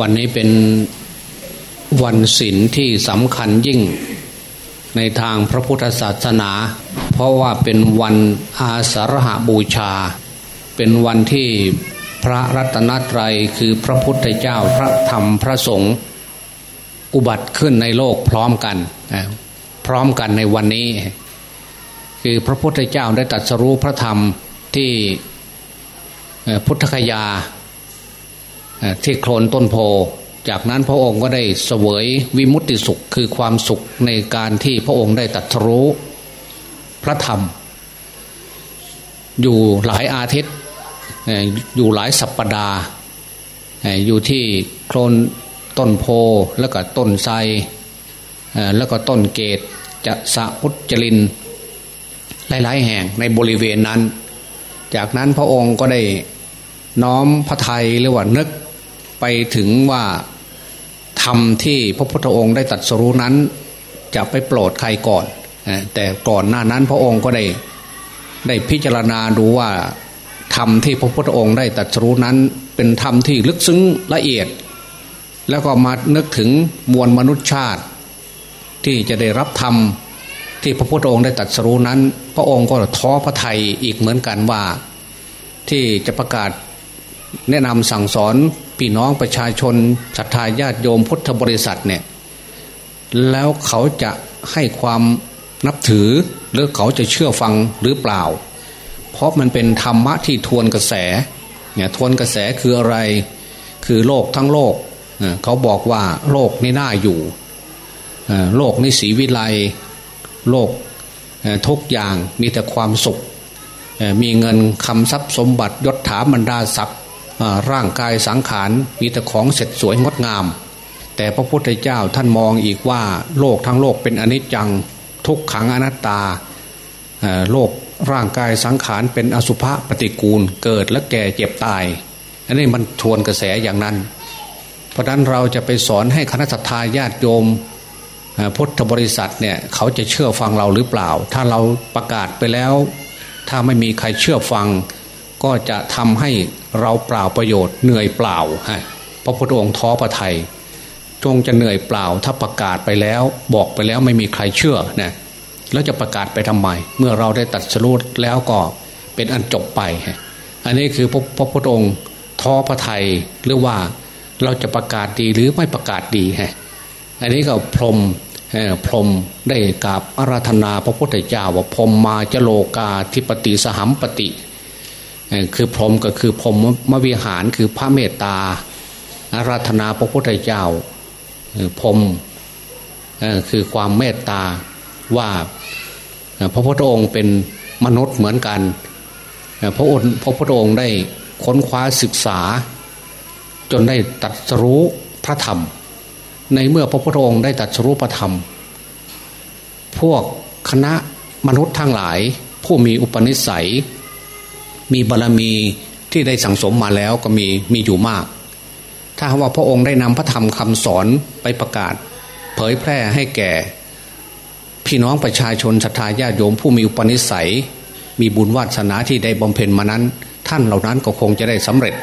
วันนี้เป็นวันศีลที่สำคัญยิ่งในทางพระพุทธศาสนา เพราะว่าเป็นวันอาสาฬหบูชา เป็นวันที่พระรัตนตรัยคือพระพุทธเจ้าพระธรรมพระสงฆ์อุบัติขึ้นในโลกพร้อมกัน พร้อมกันในวันนี้ คือพระพุทธเจ้าได้ตรัสรู้พระธรรมที่พุทธคยา ที่โคลนต้นโพ จากนั้นพระองค์ก็ได้เสวยวิมุตติสุขคือความสุขในการที่พระองค์ได้ตรัสรู้พระธรรม อยู่หลายอาทิตย์อยู่หลายสัปปดาห์อยู่ที่โคลนต้นโพแล้วก็ต้นไทรแล้วก็ต้นเกตจะสะพุทจลินหลายๆแห่งในบริเวณนั้น จากนั้นพระองค์ก็ได้น้อมพระไทยหรือว่านึก ไปถึงว่าธรรมที่พระพุทธองค์ได้ตัดสรู้นั้น จะไปโปรดใครก่อน แต่ก่อนหน้านั้นพระองค์ก็ได้ได้พิจารณาดูว่าธรรมที่พระพุทธองค์ได้ตัดสรู้นั้น เป็นธรรมที่ลึกซึ้งละเอียด แล้วก็มานึกถึงมวลมนุษยชาติ ที่จะได้รับธรรมที่พระพุทธองค์ได้ตัดสรู้นั้น พระองค์ก็ท้อพระไทยอีกเหมือนกันว่า ที่จะประกาศแนะนำสั่งสอน พี่น้องประชาชนศรัทธาญาติโยมพุทธบริษัทเนี่ยแล้วเขาจะให้ความนับถือหรือเขาจะเชื่อฟังหรือเปล่า เพราะมันเป็นธรรมะที่ทวนกระแสเนี่ยทวนกระแสคืออะไร คือโลกทั้งโลกเขาบอกว่าโลกนี่น่าอยู่โลกนี่สีวิไลโลกทุกอย่างมีแต่ความสุข มีเงินคำทรัพย์สมบัติยศถาบรรดาศักดิ์ ร่างกายสังขารมีแต่ของเสร็จสวยงดงาม แต่พระพุทธเจ้าท่านมองอีกว่าโลกทั้งโลกเป็นอนิจจังทุกขังอนัตตาโลกร่างกายสังขารเป็นอสุภะปฏิกูลเกิดและแก่เจ็บตาย อันนี้มันทวนกระแสอย่างนั้น เพราะนั้นเราจะไปสอนให้คณะสัตยาญาติโยมพุทธบริษัทเนี่ยเขาจะเชื่อฟังเราหรือเปล่า ถ้าเราประกาศไปแล้ว ถ้าไม่มีใครเชื่อฟัง ก็จะทำให้เราเปล่าประโยชน์เหนื่อยเปล่าฮะพระพุทธองค์ท้อพระไทยจงจะเหนื่อยเปล่าถ้าประกาศไปแล้ว บอกไปแล้วไม่มีใครเชื่อนะแล้วจะประกาศไปทำไม เมื่อเราได้ตัดสรุปแล้วก็เป็นอันจบไป อันนี้คือพระพระพุทธองค์ท้อพระไทยหรือว่าเราจะประกาศดีหรือไม่ประกาศดีฮะอันนี้ก็พรมพรมได้กราบอาราธนาพระพุทธเจ้าว่าพรมมาจโลกาธิปติสหัมปติ คือพรหมก็คือพรหมมวิหารคือพระเมตตาอาราธนาพระพุทธเจ้าพรหมคือความเมตตาว่าพระพุทธองค์เป็นมนุษย์เหมือนกันพระองค์พระพุทธองค์ได้ค้นคว้าศึกษา จนได้ตัดรู้พระธรรม ในเมื่อพระพุทธองค์ได้ตัดรู้พระธรรม พวกคณะมนุษย์ทั้งหลาย ผู้มีอุปนิสัย มีบารรมีที่ได้สั่งสมมาแล้วก็มีมีอยู่มาก ถ้าว่าพระองค์ได้นำพระธรรมคำสอนไปประกาศ เผยแพร่ให้แก่ พี่น้องประชาชนศรัทธาญาติโยมผู้มีอุปนิสัย มีบุญวาสนาที่ได้บำเพ็ญมานั้น ท่านเหล่านั้นก็คงจะได้สำเร็จ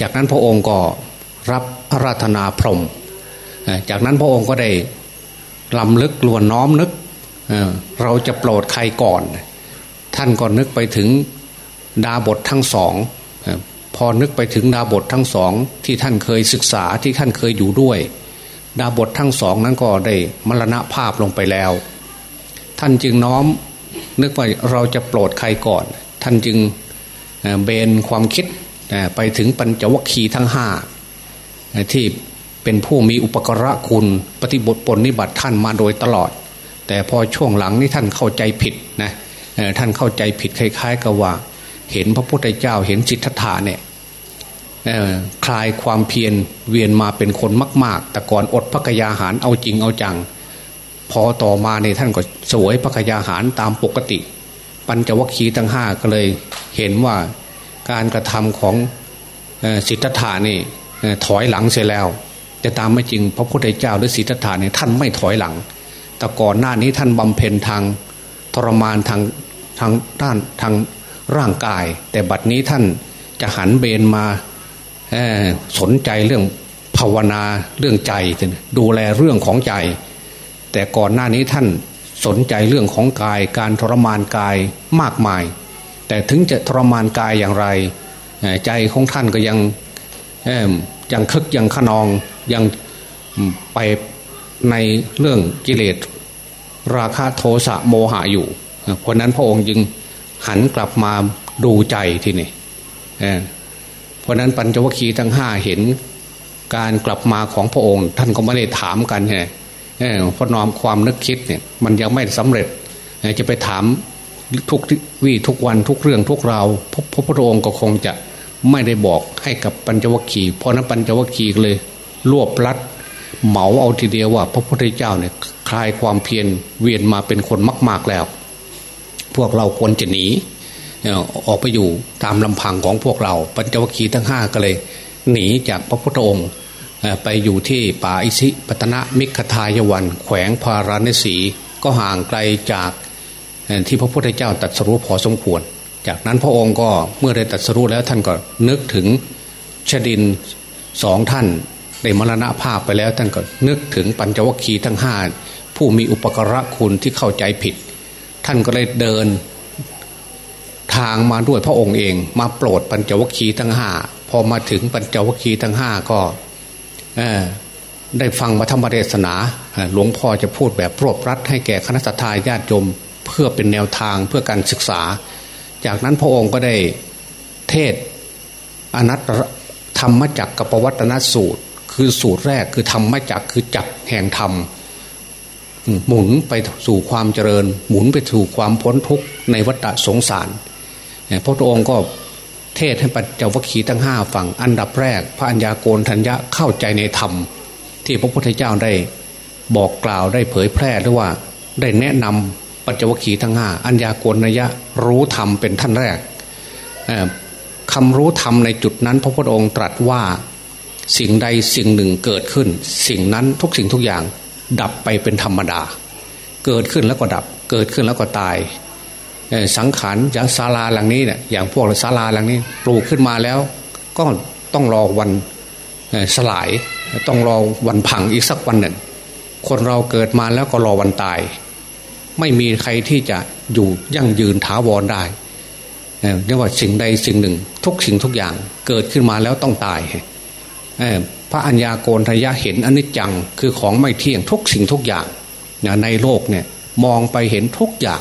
จากนั้นพระองค์ก็รับอาราธนาพรมจากนั้นพระองค์ก็ได้ลำลึกลวนน้อมนึกเราจะโปรดใครก่อน ท่านก็นึกไปถึง ดาบททั้งสองพอนึกไปถึงดาบททั้งสองที่ท่านเคยศึกษาที่ท่านเคยอยู่ด้วย ดาบททั้งสองนั้นก็ได้มรณภาพลงไปแล้ว ท่านจึงน้อมนึกว่าเราจะโปรดใครก่อน ท่านจึงเบนความคิดไปถึงปัญจวัคคีย์ทั้งห้าที่เป็นผู้มีอุปกระคุณปฏิบทปนนิบัติท่านมาโดยตลอด แต่พอช่วงหลังนี้ท่านเข้าใจผิดนะท่านเข้าใจผิดคล้ายๆกับว่า เห็นพระพุทธเจ้าเห็นจิตทัถาเนี่ยคลายความเพียรเวียนมาเป็นคนมาก ๆ แต่ก่อนอดพระกยาหารเอาจริงเอาจัง พอต่อมาในท่านก็สวยพระกยาหารตามปกติ ปัญจวัคคีย์ทั้งห้าก็เลยเห็นว่าการกระทำของสิทธัตถานี่ถอยหลังเสียแล้ว จะตามไม่จริงพระพุทธเจ้าหรือสิทธัตถาเนี่ยท่านไม่ถอยหลัง แต่ก่อนหน้านี้ท่านบำเพ็ญทางทรมานทางทางด้านทาง ร่างกาย แต่บัดนี้ท่านจะหันเบนมาสนใจเรื่องภาวนาเรื่องใจดูแลเรื่องของใจ แต่ก่อนหน้านี้ท่านสนใจเรื่องของกาย การทรมานกายมากมาย แต่ถึงจะทรมานกายอย่างไร ใจของท่านก็ยังยังคึกยังขนองยังไปในเรื่องกิเลสราคะโทสะโมหะอยู่ เพราะนั้นพระองค์จึง หันกลับมาดูใจทีนี่เพราะนั้นปัญจวัคคีย์ทั้งห้าเห็นการกลับมาของพระองค์ ท่านก็ไม่ได้ถามกันไงเพราะนอมความนึกคิดเนี่ยมันยังไม่สำเร็จจะไปถามทุกวี่ทุกวันทุกเรื่องทุกราวพระพุทธองค์ก็คงจะไม่ได้บอกให้กับปัญจวัคคีย์เพราะนั้นปัญจวัคคีย์เลย รวบลัดเหมาเอาทีเดียวว่า พระพุทธเจ้าเนี่ยคลายความเพียรเวียนมาเป็นคนมาก ๆแล้ว พวกเราควรจะหนีออกไปอยู่ตามลำพังของพวกเรา ปัญจวัคคีย์ทั้งห้าก็เลย หนีจากพระพุทธองค์ไปอยู่ที่ป่าอิสิปตนะมิขทายวัน แขวงพาราณสีก็ห่างไกลจากที่พระพุทธเจ้าตรัสรู้พอสมควร จากนั้นพระองค์ก็เมื่อได้ตรัสรู้แล้วท่านก็นึกถึงชดินสองท่านได้มรณะภาพไปแล้วท่านก็นึกถึงปัญจวัคคีย์ทั้งห้าผู้มีอุปกระคุณที่เข้าใจผิด ท่านก็เลยเดินทางมาด้วยพระองค์เอง มาโปรดปัญจวัคคีย์ทั้งห้าพอมาถึงปัญจวัคคีย์ทั้งห้าก็ได้ฟังมาธรรมเทศนา หลวงพ่อจะพูดแบบรวบรัดให้แก่คณะสัตยาญาติโยมเพื่อเป็นแนวทางเพื่อการศึกษา จากนั้นพระองค์ก็ได้เทศอนัตธรรมจักกับปวัตนสูตร คือสูตรแรกคือธรรมจักคือจักแห่งธรรม หมุนไปสู่ความเจริญ หมุนไปสู่ความพ้นทุกข์ในวัฏสงสารพระองค์ก็เทศให้ปัจจวัคคีย์ทั้งห้าฝั่งอันดับแรก พระัญญาโกณทัญญะเข้าใจในธรรม ที่พระพุทธเจ้าได้บอกกล่าวได้เผยแพร่หรือว่าได้แนะนำปัจจวัคคีย์ทั้งห้าอัญญาโกณทัญญะรู้ธรรมเป็นท่านแรกคำรู้ธรรมในจุดนั้น พระพุทธองค์ตรัสว่าสิ่งใดสิ่งหนึ่งเกิดขึ้น สิ่งนั้นทุกสิ่งทุกอย่าง ดับไปเป็นธรรมดา เกิดขึ้นแล้วก็ดับ เกิดขึ้นแล้วก็ตายสังขารอย่างศาลาหลังนี้เนี่ยอย่างพวกศาลาหลังนี้ปลูกขึ้นมาแล้ว ก็ต้องรอวันสลาย ต้องรอวันพังอีกสักวันหนึ่ง คนเราเกิดมาแล้วก็รอวันตาย ไม่มีใครที่จะอยู่ยั่งยืนถาวรได้เรียกว่าสิ่งใดสิ่งหนึ่ง ทุกสิ่งทุกอย่างเกิดขึ้นมาแล้วต้องตาย พระัญญาโกณทยะเห็นอนิจจังคือของไม่เที่ยงทุกสิ่งทุกอย่างในโลกเนี่ยมองไปเห็นทุกอย่าง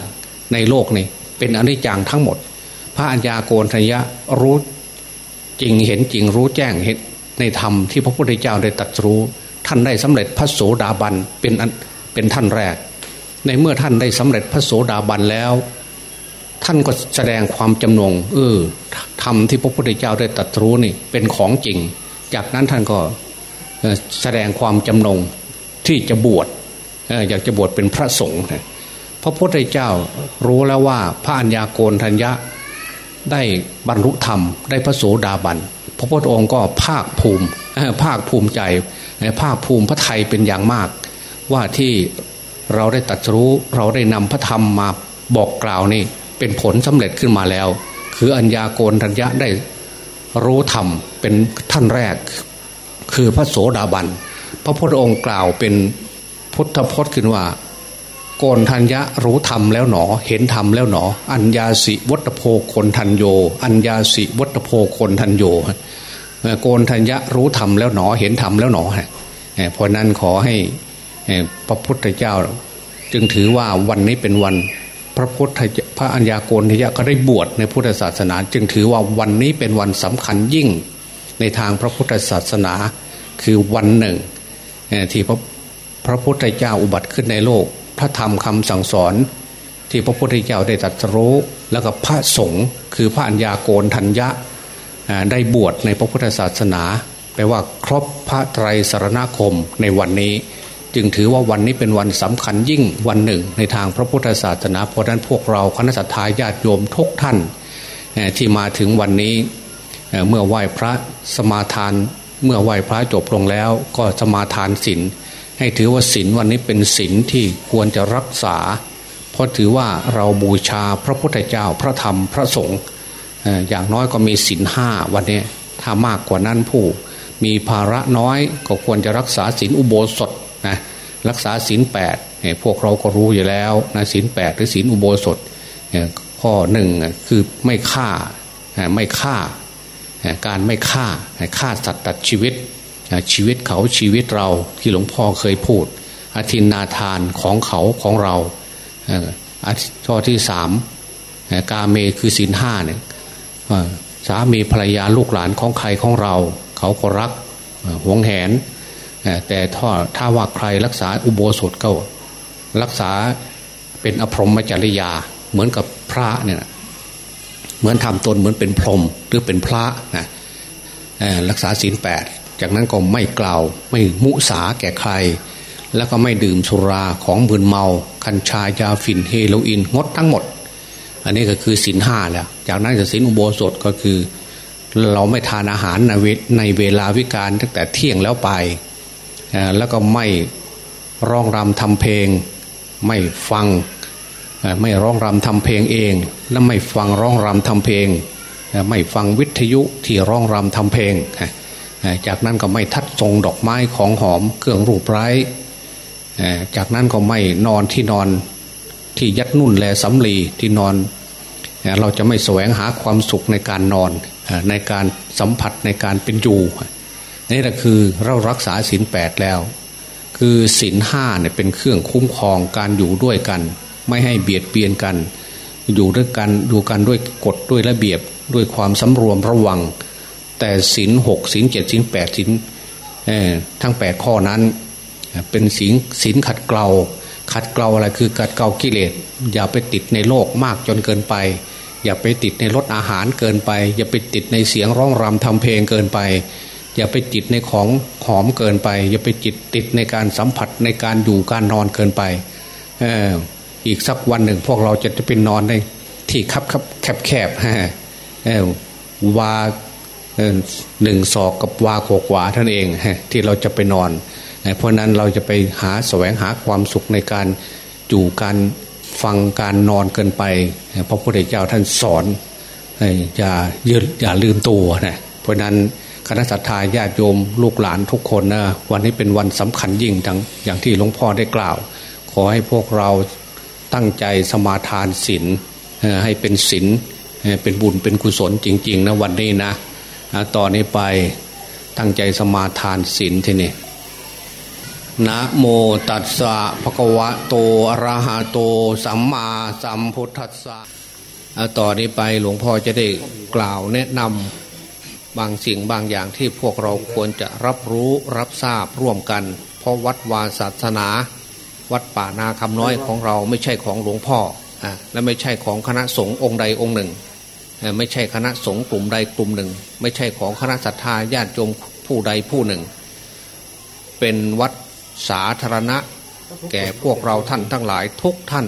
ในโลกนี้เป็นอนิจจังทั้งหมด พระัญญาโกณทยะรู้จริงเห็นจริงรู้แจ้งเห็นในธรรมที่พระพุทธเจ้าได้ตรัสรู้ ท่านได้สำเร็จพระโสดาบันเป็นเป็นท่านแรก ในเมื่อท่านได้สำเร็จพระโสดาบันแล้ว ท่านก็แสดงความจำนงเออธรรมที่พระพุทธเจ้าได้ตรัสรู้นี่เป็นของจริง จากนั้นท่านก็แสดงความจำนงที่จะบวชอยากจะบวชเป็นพระสงฆ์พระพุทธเจ้ารู้แล้วว่าพระัญญาโกณทัญญะได้บรรลุธรรม ได้พระโสดาบันพระพุทธองค์ก็ภาคภูมิภาคภูมิใจภาคภูมิพระไทยเป็นอย่างมาก ว่าที่เราได้ตัดรู้เราได้นำพระธรรมมาบอกกล่าวนี่เป็นผลสำเร็จขึ้นมาแล้ว คืออัญญาโกณทัญญะได้ รู้ธรรมเป็นท่านแรก คือพระโสดาบัน พระพุทธองค์กล่าวเป็นพุทธพจน์ขึ้นว่าโกนทัญญะรู้ธรรมแล้วหนอ เห็นธรรมแล้วหนอ อัญญาสิวัตโพคนทันโย อัญญาสิวัตโพคนทันโยโกนทัญญะรู้ธรรมแล้วหนอ เห็นธรรมแล้วหนอเพราะนั้นขอให้พระพุทธเจ้า จึงถือว่าวันนี้เป็นวันพระพุทธ ระอัญญาโกนทัญญะก็ได้บวชในพุทธศาสนา จึงถือว่าวันนี้เป็นวันสำคัญยิ่งในทางพระพุทธศาสนาคือวันหนึ่งที่พระพระพุทธเจ้าอุบัติขึ้นในโลก พระธรรมคำสั่งสอน ที่พระพุทธเจ้าได้ตรัสรู้แล้วก็พระสงฆ์คือพระัญญาโกนทัญญะได้บวชในพระพุทธศาสนาแปลว่าครบพระไตรสารณคมในวันนี้ จึงถือว่าวันนี้เป็นวันสำคัญยิ่งวันหนึ่ง ในทางพระพุทธศาสนาเพราะนั้นพวกเราคณะสัตยาญาติโยมทุกท่านที่มาถึงวันนี้เมื่อไหว้พระสมาทาน เมื่อไหว้พระจบลงแล้ว ก็สมาทานศีลให้ถือว่าศีลวันนี้เป็นศีลที่ควรจะรักษา เพราะถือว่าเราบูชาพระพุทธเจ้าพระธรรมพระสงฆ์อย่างน้อยก็มีศีลห้าวันนี้ถ้ามากกว่านั้นผู้ มีภาระน้อยก็ควรจะรักษาศีลอุโบสถ นะรักษาศีลแปดพวกเราก็รู้อยู่แล้วนะศีลแปดหรือศีลอุโบสถข้อหนึ่งคือไม่ฆ่าไม่ฆ่า การไม่ฆ่าฆ่าสัตว์ตัดชีวิต ชีวิตเขาชีวิตเราที่หลวงพ่อเคยพูดอาทินนาทานของเขาของเราข้อที่สามกาเมคือศีลห้าเนี่ยสามีภรรยาลูกหลานของใครของเรา เขาก็รักหวงแหน แต่ถ้าถ้าว่าใครรักษาอุโบสถก็รักษาเป็นอภรมจริยา เหมือนกับพระเนี่ยเหมือนทำตนเหมือนเป็นพรหมหรือเป็นพระนะรักษาศีลแปดจากนั้นก็ไม่กล่าวไม่มุสาแก่ใคร แล้วก็ไม่ดื่มสุราของมึนเมาคัญชายาฝิ่นเฮโรอีนงดทั้งหมด อันนี้ก็คือศีลห้าแล้ว จากนั้นจะศีลอุโบสถก็คือ เราไม่ทานอาหารในเวลาวิการตั้งแต่เที่ยงแล้วไป แล้วก็ไม่ร้องรำทำเพลง ไม่ฟังไม่ร้องรำทำเพลงเอง และไม่ฟังร้องรำทำเพลง ไม่ฟังวิทยุที่ร้องรำทำเพลง จากนั้นก็ไม่ทัดทรงดอกไม้ของหอมเครื่องรูปไร้จากนั้นก็ไม่นอนที่นอนที่ยัดนุ่นแลสำลีที่นอน เราจะไม่แสวงหาความสุขในการนอนในการสัมผัสในการเป็นอยู่ นี่แหละคือเรารักษาศีลแปดแล้ว คือศีลห้าเนี่ยเป็นเครื่องคุ้มครองการอยู่ด้วยกัน ไม่ให้เบียดเบียนกัน อยู่ด้วยกันอยู่กันด้วยกฎด้วยระเบียบด้วยความสำรวมระวัง แต่ศีลหกศีลเจ็ดศีลแปดศีลทั้งแปดข้อนั้น เป็นศีลศีลขัดเกลาขัดเกลาอะไรคือขัดเกลากิเลสอย่าไปติดในโลกมากจนเกินไป อย่าไปติดในรสอาหารเกินไป อย่าไปติดในเสียงร้องรำทำเพลงเกินไป อย่าไปติดในของหอมเกินไป อย่าไปจิตติดในการสัมผัสในการอยู่การนอนเกินไปออีกสักวันหนึ่งพวกเราจะจะเป็นนอนในที่คับคับแคบแคบฮะวาหนึ่งศอกกับวาโกกว่าท่านเองที่เราจะไปนอน เพราะนั้นเราจะไปหาแสวงหาความสุขในการอยู่การฟังการนอนเกินไปพระพุทธเจ้าท่านสอนอย่ายืดอย่าลืมตัวนะเพราะนั้น คณะสัตยาญาติโยมลูกหลานทุกคนนะวันนี้เป็นวันสำคัญยิ่งดังอย่างที่หลวงพ่อได้กล่าว ขอให้พวกเราตั้งใจสมาทานศีลให้เป็นศีลเป็นบุญเป็นกุศลจริง ๆ นะวันนี้นะต่อนนี้ไปตั้งใจสมาทานศีลทีนี่นะโมตัสสะภะคะวะโตอะระหะโต สัมมาสัมพุทธัสสะต่อนนี้ไปหลวงพ่อจะได้กล่าวแนะนำ บางสิ่งบางอย่างที่พวกเราควรจะรับรู้รับทราบร่วมกัน เพราะวัดวาศาสนา วัดป่านาคำน้อยของเราไม่ใช่ของหลวงพ่อและไม่ใช่ของคณะสงฆ์องค์ใดองค์หนึ่ง ไม่ใช่คณะสงฆ์กลุ่มใดกลุ่มหนึ่ง ไม่ใช่ของคณะศรัทธาญาติโยมผู้ใดผู้หนึ่ง เป็นวัดสาธารณะ แก่พวกเราท่านทั้งหลายทุกท่าน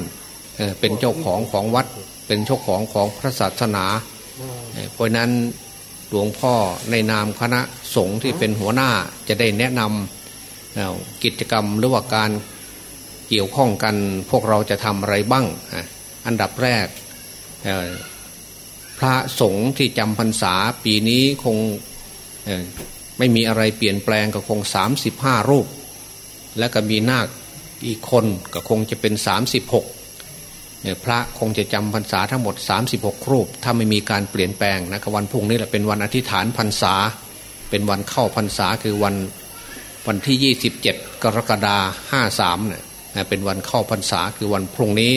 เป็นเจ้าของของวัดเป็นเจ้าของของพระศาสนา เพราะนั้น หลวงพ่อในนามคณะสงฆ์ที่เป็นหัวหน้าจะได้แนะนำกิจกรรมหรือว่าการเกี่ยวข้องกันพวกเราจะทำอะไรบ้าง อันดับแรกพระสงฆ์ที่จำพรรษาปีนี้คงไม่มีอะไรเปลี่ยนแปลงก็คงสามสิบห้ารูป และก็มีนาคอีกคนก็คงจะเป็นสามสิบหก พระคงจะจำพรรษาทั้งหมด 36 รูป ถ้าไม่มีการเปลี่ยนแปลงนะวันพุ่งนี้แหละเป็นวันอธิษฐานพรรษา เป็นวันเข้าพรรษาคือวันวันที่ 27 กรกฎาห้าสามเนี่ยเป็นวันเข้าพรรษาคือวันพรุ่งนี้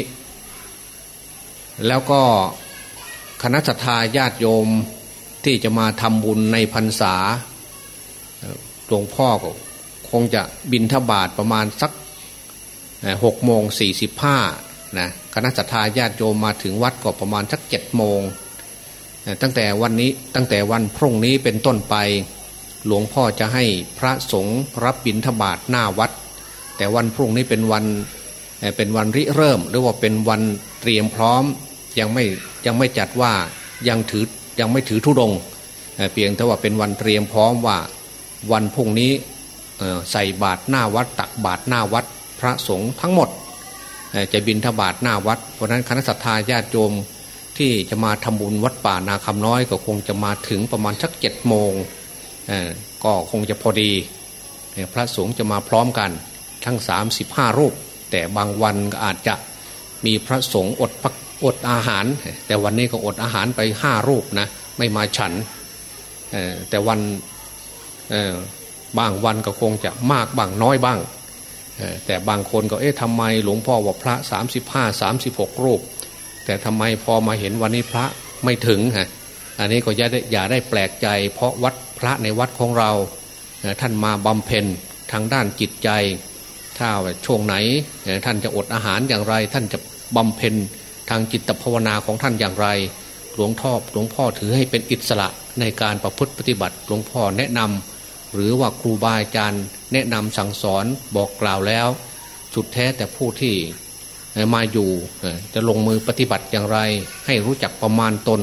แล้วก็คณะสัตยาญาติโยมที่จะมาทำบุญในพรรษาหลวงพ่อก็คงจะบินทบาทประมาณสักหกโมงสี่สิบห้า นะคณะสัตยาญาติโยมมาถึงวัดก็ประมาณสักเจ็ดโมงตั้งแต่วันนี้ตั้งแต่วันพรุ่งนี้เป็นต้นไป หลวงพ่อจะให้พระสงฆ์รับบิณฑบาตหน้าวัด แต่วันพรุ่งนี้เป็นวันเป็นวันริเริ่ม หรือว่าเป็นวันเตรียมพร้อมยังไม่ยังไม่จัดว่ายังถือยังไม่ถือทุดงเพียงแต่ว่าเป็นวันเตรียมพร้อมว่าวันพรุ่งนี้ใส่บาตรหน้าวัดตักบาตรหน้าวัดพระสงฆ์ทั้งหมด จะบินทบาทหน้าวัดเพราะนั้นคณะสัตยาญาติโยมที่จะมาทำบุญวัดป่านาคำน้อยก็คงจะมาถึงประมาณสักเจ็ดโมงก็คงจะพอดี พระสงฆ์จะมาพร้อมกันทั้ง 35 รูป แต่บางวันก็อาจจะมีพระสงฆ์อดพักอดอาหาร แต่วันนี้ก็อดอาหารไปห้ารูปนะไม่มาฉันแต่วันบางวันก็คงจะมากบางน้อยบ้าง แต่บางคนก็เอ๊ะทำไมหลวงพ่อว่าพระ 35 36 รูป แต่ทำไมพอมาเห็นวันนี้พระไม่ถึงฮะอันนี้ก็อย่าได้อย่าได้แปลกใจ เพราะวัดพระในวัดของเราท่านมาบำเพ็ญทางด้านจิตใจ ถ้าช่วงไหนท่านจะอดอาหารอย่างไร ท่านจะบำเพ็ญทางจิตภาวนาของท่านอย่างไร หลวงพ่อหลวงพ่อถือให้เป็นอิสระในการประพฤติปฏิบัติ หลวงพ่อแนะนำ หรือว่าครูบาอาจารย์แนะนำสั่งสอนบอกกล่าวแล้ว สุดแท้แต่ผู้ที่มาอยู่จะลงมือปฏิบัติอย่างไร ให้รู้จักประมาณตน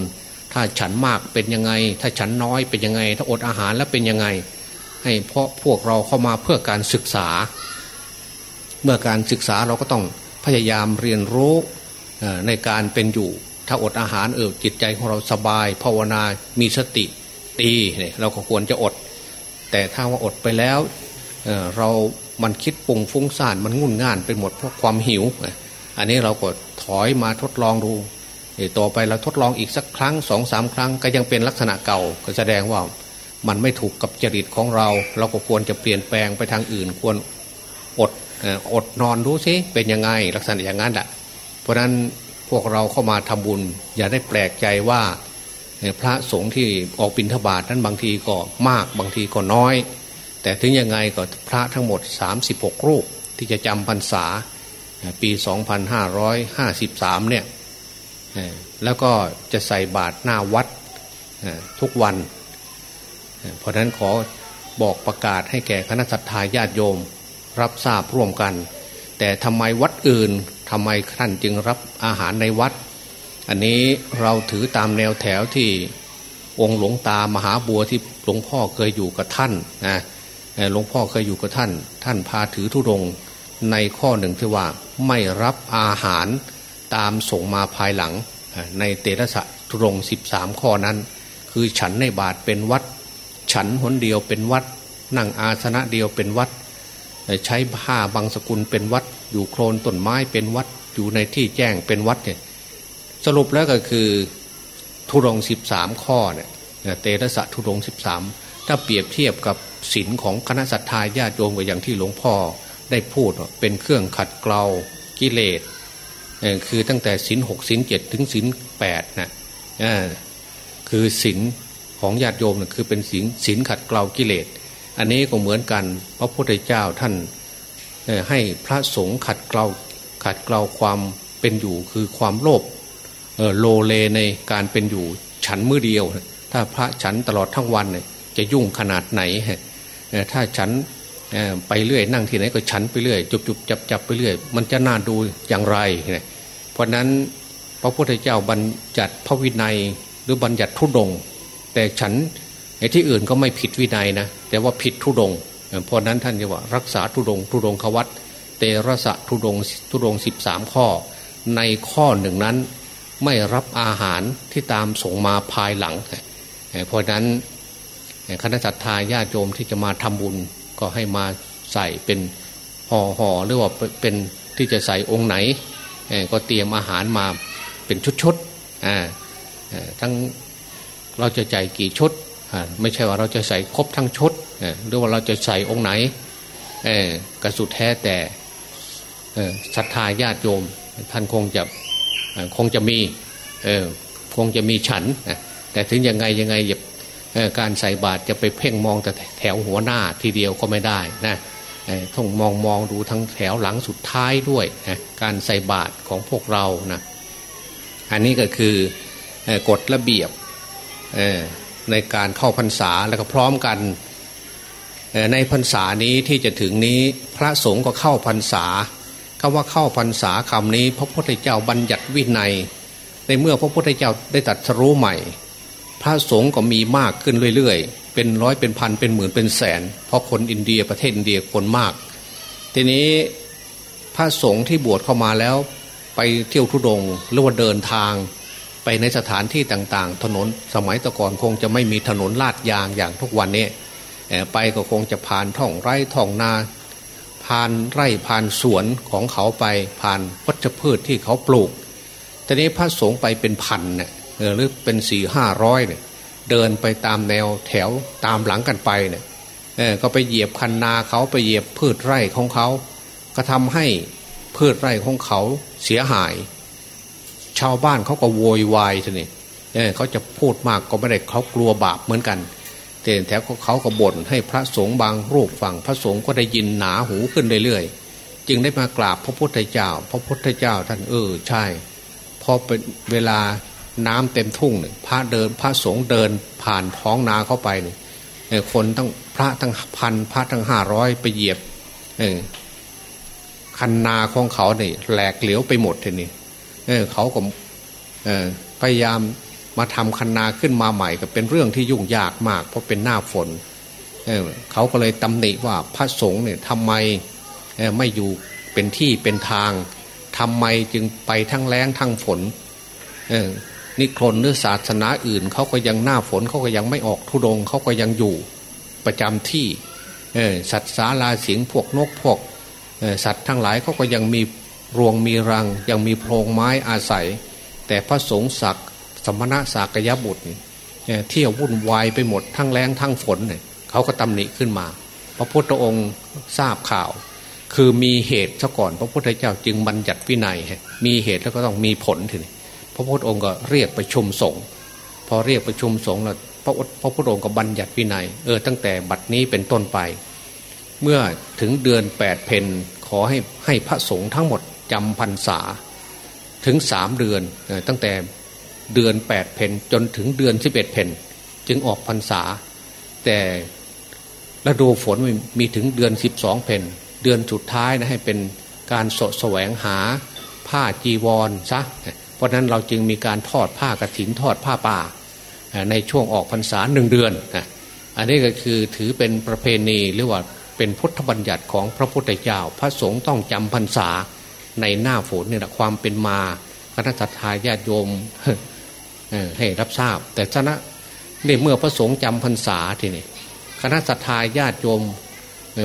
ถ้าฉันมากเป็นยังไง ถ้าฉันน้อยเป็นยังไง ถ้าอดอาหารแล้วเป็นยังไง ให้เพราะพวกเราเข้ามาเพื่อการศึกษา เมื่อการศึกษาเราก็ต้องพยายามเรียนรู้ในการเป็นอยู่ ถ้าอดอาหารเออจิตใจของเราสบายภาวนา มีสติตีเนี่ยเราก็ควรจะอด แต่ถ้าว่าอดไปแล้วเเรามันคิดปุ่งฟุ้งซ่านมันงุ่นง่านเป็นหมดเพราะความหิว อันนี้เราก็ถอยมาทดลองดูต่อไปเราทดลองอีกสักครั้งสองสามครั้งก็ยังเป็นลักษณะเก่าก็แสดงว่ามันไม่ถูกกับจริตของเรา เราก็ควรจะเปลี่ยนแปลงไปทางอื่น ควรอดอดนอนดูซิเป็นยังไงลักษณะอย่างนั้นแหละเพราะนั้นพวกเราเข้ามาทำบุญ อย่าได้แปลกใจว่า พระสงฆ์ที่ออกบิณฑบาตนั้นบางทีก็มากบางทีก็น้อย แต่ถึงยังไงก็พระทั้งหมด 36 รูปที่จะจำพรรษาปี 2553 เนี่ยแล้วก็จะใส่บาตรหน้าวัดทุกวัน เพราะนั้นขอบอกประกาศให้แก่คณะสัตยาญาติโยมรับทราบร่วมกัน แต่ทำไมวัดอื่นทำไมท่านจึงรับอาหารในวัด อันนี้เราถือตามแนวแถวที่องค์หลวงตามหาบัวที่หลวงพ่อเคยอยู่กับท่านนะหลวงพ่อเคยอยู่กับท่าน ท่านพาถือธุรงในข้อหนึ่งที่ว่าไม่รับอาหารตามส่งมาภายหลังในเตระสะธุรงสิบสามข้อนั้น คือฉันในบาทเป็นวัด ฉันหนเดียวเป็นวัด นั่งอาสนะเดียวเป็นวัด ใช้ผ้าบางสกุลเป็นวัด อยู่โคลนต้นไม้เป็นวัด อยู่ในที่แจ้งเป็นวัดเนี่ย สรุปแล้วก็คือทุรงสิบสามข้อเนี่ยเตระสะทุรงสิบสามถ้าเปรียบเทียบกับศีลของคณะสัตยาญาติโยมกับอย่างที่หลวงพ่อได้พูดเป็นเครื่องขัดเกลากิเลสคือตั้งแต่ศีลหกศีลเจ็ดถึงศีลแปดนะคือศีลของญาติโยมนะคือเป็นศีลศีลขัดเกลากิเลส อันนี้ก็เหมือนกัน พระพุทธเจ้าท่านให้พระสงฆ์ขัดเกลาขัดเกลาความเป็นอยู่คือความโลภ โลเลในการเป็นอยู่ฉันมือเดียว ถ้าพระฉันตลอดทั้งวันจะยุ่งขนาดไหนถ้าฉันไปเรื่อยนั่งที่ไหนก็ฉันไปเรื่อยจุบจุบจับจับไปเรื่อยมันจะน่าดูอย่างไร เพราะนั้นพระพุทธเจ้าบัญญัติพระวินัยหรือบัญญัติทุดง แต่ฉันที่อื่นก็ไม่ผิดวินัยนะแต่ว่าผิดทุดง เพราะนั้นท่านจะว่ารักษาทุดงทุดงขวัตเตระสะทุดงทุดงสิบสามข้อ ในข้อหนึ่งนั้น ไม่รับอาหารที่ตามส่งมาภายหลัง เพราะนั้นคณะสัตยาญาติโยมที่จะมาทำบุญก็ให้มาใส่เป็นห่อห่อหรือว่าเป็นที่จะใส่องค์ไหน ก็เตรียมอาหารมาเป็นชุดๆทั้งเราจะใจกี่ชุด ไม่ใช่ว่าเราจะใส่ครบทั้งชุดหรือว่าเราจะใส่องค์ไหนกระสุดแท้แต่ศรัทธาญาติโยมท่านคงจะ คงจะมีคงจะมีฉัน แต่ถึงยังไงยังไงการใส่บาตรจะไปเพ่งมองแต่แถวหัวหน้าทีเดียวก็ไม่ได้นะต้องมองมองดูทั้งแถวหลังสุดท้ายด้วยการใส่บาตรของพวกเรานะอันนี้ก็คือกฎระเบียบในการเข้าพรรษาแล้วก็พร้อมกันในพรรษานี้ที่จะถึงนี้พระสงฆ์ก็เข้าพรรษา คำว่าเข้าพรรษาคำนี้ พระพุทธเจ้าบัญญัติวินัย ในเมื่อพระพุทธเจ้าได้ตัดสรู้ใหม่ พระสงฆ์ก็มีมากขึ้นเรื่อยๆ เป็นร้อยเป็นพันเป็นหมื่นเป็นแสน เพราะคนอินเดียประเทศอินเดียคนมาก ทีนี้พระสงฆ์ที่บวชเข้ามาแล้ว ไปเที่ยวทุดงหรือว่าเดินทาง ไปในสถานที่ต่างๆ ถนนสมัยตะก่อนคงจะไม่มีถนนลาดยางอย่างทุกวันนี้ไปก็คงจะผ่านท่องไร่ท่องนา ผ่านไร่ผ่านสวนของเขาไปผ่านวัชพืชที่เขาปลูกทีนี้พระสงฆ์ไปเป็นพันเนี่ยหรือเป็นสี่ห้าร้อยเนี่ยเดินไปตามแนวแถวตามหลังกันไปเนี่ยก็ไปเหยียบคันนาเขาไปเหยียบพืชไร่ของเขา ก็ทำให้พืชไร่ของเขาเสียหาย ชาวบ้านเขาก็โวยวายทีนี้เขาจะพูดมากก็ไม่ได้เขากลัวบาปเหมือนกัน แต่แถวเขาก็บ่นให้พระสงฆ์บางรูปฟังพระสงฆ์ก็ได้ยินหนาหูขึ้นเรื่อยๆจึงได้มากราบพระพุทธเจ้า พระพุทธเจ้าท่านเออใช่พอเป็นเวลาน้ำเต็มทุ่งเนี่ยพระเดินพระสงฆ์เดินผ่านท้องนาเข้าไปเนี่ยคนตั้งพระทั้งพันพระทั้งห้าร้อยไปเหยียบคันนาของเขาเนี่ยแหลกเหลวไปหมดทีนี้เเขาก็พยายาม มาทำคันนาขึ้นมาใหม่ก็เป็นเรื่องที่ยุ่งยากมาก เพราะเป็นหน้าฝนเเขาก็เลยตำหนิว่าพระสงฆ์เนี่ยทำไมไม่อยู่เป็นที่เป็นทางทำไมจึงไปทั้งแรงทั้งฝนนิครนหรือศาสนาอื่นเขาก็ยังหน้าฝนเขาก็ยังไม่ออกทุดงเขาก็ยังอยู่ประจำที่สัตว์สาลาเสิงพวกนกพวกสัตว์ทั้งหลายเขาก็ยังมีรวงมีรัง ยังมีโพรงไม้อาศัย แต่พระสงฆ์ศักดิ์ สมณะสากยบุตรเที่ยววุ่นวายไปหมดทั้งแรงทั้งฝนเนี่ยเขาก็ตำหนิขึ้นมา พระพุทธองค์ทราบข่าว คือมีเหตุซะก่อน พระพุทธเจ้าจึงบัญญัติวินัย มีเหตุแล้วก็ต้องมีผลทีนี้พระพุทธองค์ก็เรียกประชุมสงฆ์พอเรียกประชุมสงฆ์แล้วพระพระพุทธองค์ก็บัญญัติวินัยเออตั้งแต่บัดนี้เป็นต้นไป เมื่อถึงเดือนแปดเพนขอให้ให้พระสงฆ์ทั้งหมดจำพรรษา ถึงสามเดือนตั้งแต่ เดือนแปดเพนจนถึงเดือนสิบเอ็ดเพนจึงออกพรรษา แต่ฤดูฝนมีถึงเดือนสิบสองเพนเดือนสุดท้ายนะให้เป็นการสดแสวงหาผ้าจีวรซะเพราะนั้นเราจึงมีการทอดผ้ากรถินทอดผ้าป่า ในช่วงออกพรรษาหนึ่งเดือน อันนี้ก็คือถือเป็นประเพณีหรือว่าเป็นพุทธบัญญัติของพระพุทธเจ้า พระสงฆ์ต้องจำพรรษาในหน้าฝนเนี่ยความเป็นมาคณะทาญาติโยม ให้รับทราบ แต่ชนะนี่เมื่อพระสงฆ์จำพรรษาทีนี้คณะสัตยาญาติโยม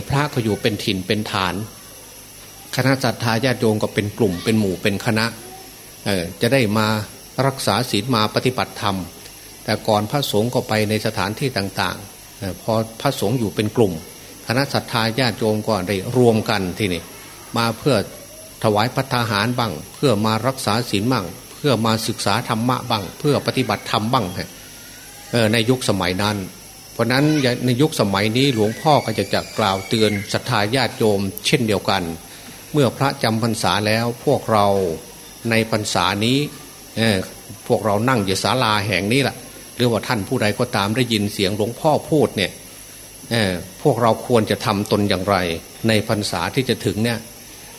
พระก็อยู่เป็นถิ่นเป็นฐาน คณะสัตยาญาติโยมก็เป็นกลุ่มเป็นหมู่เป็นคณะจะได้มารักษาศีลมาปฏิบัติธรรม แต่ก่อนพระสงฆ์ก็ไปในสถานที่ต่างๆ พอพระสงฆ์อยู่เป็นกลุ่ม คณะสัตยาญาติโยมก็ได้รวมกันทีนี่มาเพื่อถวายพัฒหารบ้าง เพื่อมารักษาศีลบ้าง เพื่อมาศึกษาธรรมะบ้าง เพื่อปฏิบัติธรรมบ้างในยุคสมัยนั้น เพราะนั้นในยุคสมัยนี้หลวงพ่อก็จะจะกล่าวเตือนศรัทธาญาติโยม เช่นเดียวกัน เมื่อพระจำพรรษาแล้วพวกเราในพรรษานี้พวกเรานั่งอยู่ศาลาแห่งนี้แหละหรือว่าท่านผู้ใดก็ตามได้ยินเสียงหลวงพ่อพูดเนี่ยพวกเราควรจะทำตนอย่างไร ในพรรษาที่จะถึงเนี่ย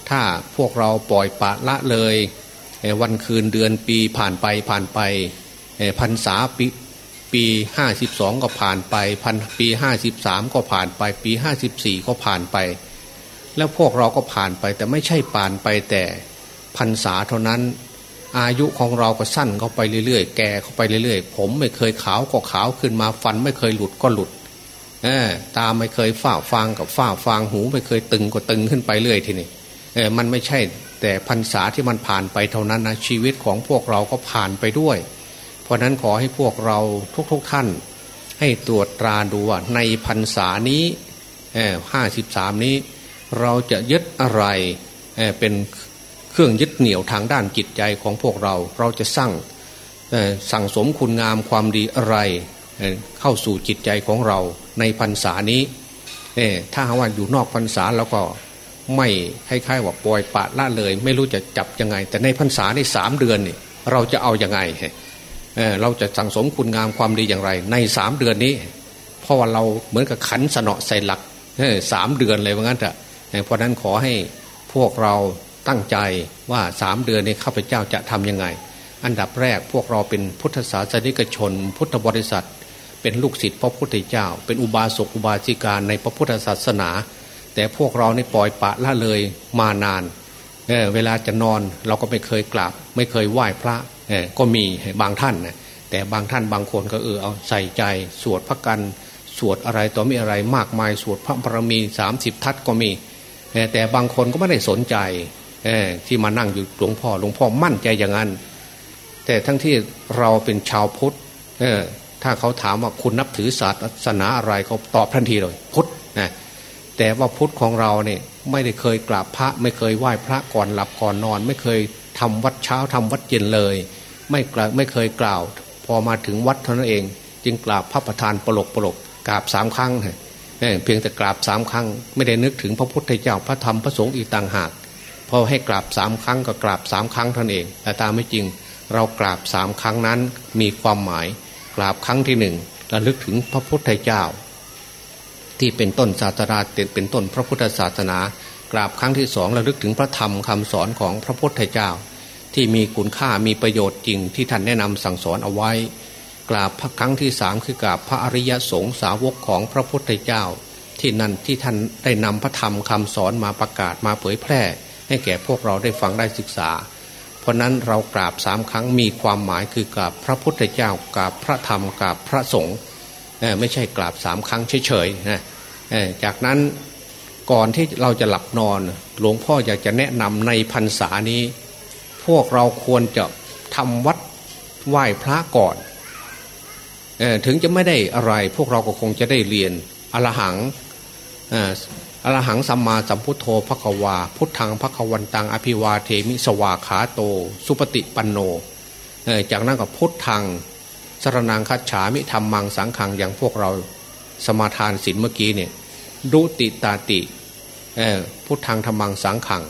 ถ้าพวกเราปล่อยปะละเลย วันคืนเดือนปีผ่านไปผ่านไปพรรษาปีปีห้าสิบสองก็ผ่านไปพันปีห้าสิบสามก็ผ่านไป ปีห้าสิบสี่ก็ผ่านไป แล้วพวกเราก็ผ่านไปแต่ไม่ใช่ผ่านไปแต่พรรษาเท่านั้น อายุของเราก็สั้นเข้าไปเรื่อยๆ แก่เข้าไปเรื่อยๆ ผมไม่เคยขาวก็ขาวขึ้นมาฟันไม่เคยหลุดก็หลุดตาไม่เคยฝ้าฟางกับฝ้าฟางหู ไม่เคยตึงก็ตึงขึ้นไปเรื่อยทีนี้มันไม่ใช่ แต่พรรษาที่มันผ่านไปเท่านั้นนะชีวิตของพวกเราก็ผ่านไปด้วย เพราะนั้นขอให้พวกเราทุกๆทท่าน ให้ตรวจตราดูว่าในพรรษานี้ห้าสิบสามนี้ เราจะยึดอะไรเเป็นเครื่องยึดเหนี่ยวทางด้านจิตใจของพวกเราเราจะสร้างสั่งสมคุณงามความดีอะไรเข้าสู่จิตใจของเราในพรรษานี้ถ้าหาว่าอยู่นอกพรรษาแล้วก็ ไม่คล้ายๆว่าปล่อยปะละเลย ไม่รู้จะจับยังไง แต่ในพรรษาในสามเดือนนี่เราจะเอาอยัางไงเเราจะสั่งสมคุณงามความดีอย่างไร ในสามเดือนนี้ เพราะว่าเราเหมือนกับขันสนอใส่หลักสามเดือนเลยว่างั้นเถอะเพราะนั้นขอให้พวกเราตั้งใจว่าสามเดือนนี้ข้าพเจ้าจะทํำยังไง อันดับแรกพวกเราเป็นพุทธศาสนิกชน พุทธบริษัท เป็นลูกศิษย์พระพุทธเจ้า เป็นอุบาสกอุบาสิกาในพระพุทธศาสนา แต่พวกเราในปล่อยปะละเลยมานานเเวลาจะนอนเราก็ไม่เคยกราบ ไม่เคยไหว้พระก็มีบางท่านนะแต่บางท่านบางคนก็เออเอาใส่ใจสวดพระกันสวดอะไรต่อมีอะไรมากมายสวดพระบารมีสามสิบทัศก็มี แต่บางคนก็ไม่ได้สนใจที่มานั่งอยู่หลวงพ่อหลวงพ่อมั่นใจอย่างนั้น แต่ทั้งที่เราเป็นชาวพุทธถ้าเขาถามว่าคุณนับถือศาสนาอะไรเขาตอบทันทีเลย พุทธนะ แต่ว่าพุทธของเราเนี่ยไม่ได้เคยกราบพระ ไม่เคยไหว้พระก่อนหลับก่อนนอน ไม่เคยทำวัดเช้าทำวัดเย็นเลย ไม่ไม่เคยกล่าว พอมาถึงวัดเท่านั้นเอง จึงกราบพระประธานปลกปลกกราบสามครั้งเพียงแต่กราบสามครั้ง ไม่ได้นึกถึงพระพุทธเจ้าพระธรรมพระสงฆ์อีกต่างหากพอให้กราบสามครั้งก็กราบสามครั้งท่านเอง แต่ตามไม่จริง เรากราบสามครั้งนั้นมีความหมาย กราบครั้งที่หนึ่งระลึกถึงพระพุทธเจ้า ที่เป็นต้นศาสนาเป็นต้นพระพุทธศาสนา กราบครั้งที่สองระลึกถึงพระธรรมคำสอนของพระพุทธเจ้า ที่มีคุณค่ามีประโยชน์จริงที่ท่านแนะนำสั่งสอนเอาไว้ กราบพระครั้งที่สามคือกราบพระอริยสงสาวกของพระพุทธเจ้า ที่นั่นที่ท่านได้นำพระธรรมคำสอนมาประกาศมาเผยแพร่ ให้แก่พวกเราได้ฟังได้ศึกษา เพราะนั้นเรากราบสามครั้งมีความหมายคือกราบพระพุทธเจ้ากราบพระธรรมกราบพระสงฆ์ ไม่ใช่กราบสามครั้งเฉยๆนะจากนั้นก่อนที่เราจะหลับนอน หลวงพ่ออยากจะแนะนำในพรรษานี้ พวกเราควรจะทำวัดไหว้พระก่อนถึงจะไม่ได้อะไร พวกเราก็คงจะได้เรียนอรหังอรหังสัมมาสัมพุทโธพระควา พุทธังพระควันตังอภิวาเทมิสวาขาโต สุปฏิปันโนจากนั้นก็พุทธัง สรนางคัจฉามิธรรมังสังขังอย่างพวกเราสมาทานศีลเมื่อกี้เนี่ยดุติตาติพุทธังธรรมังสังขัง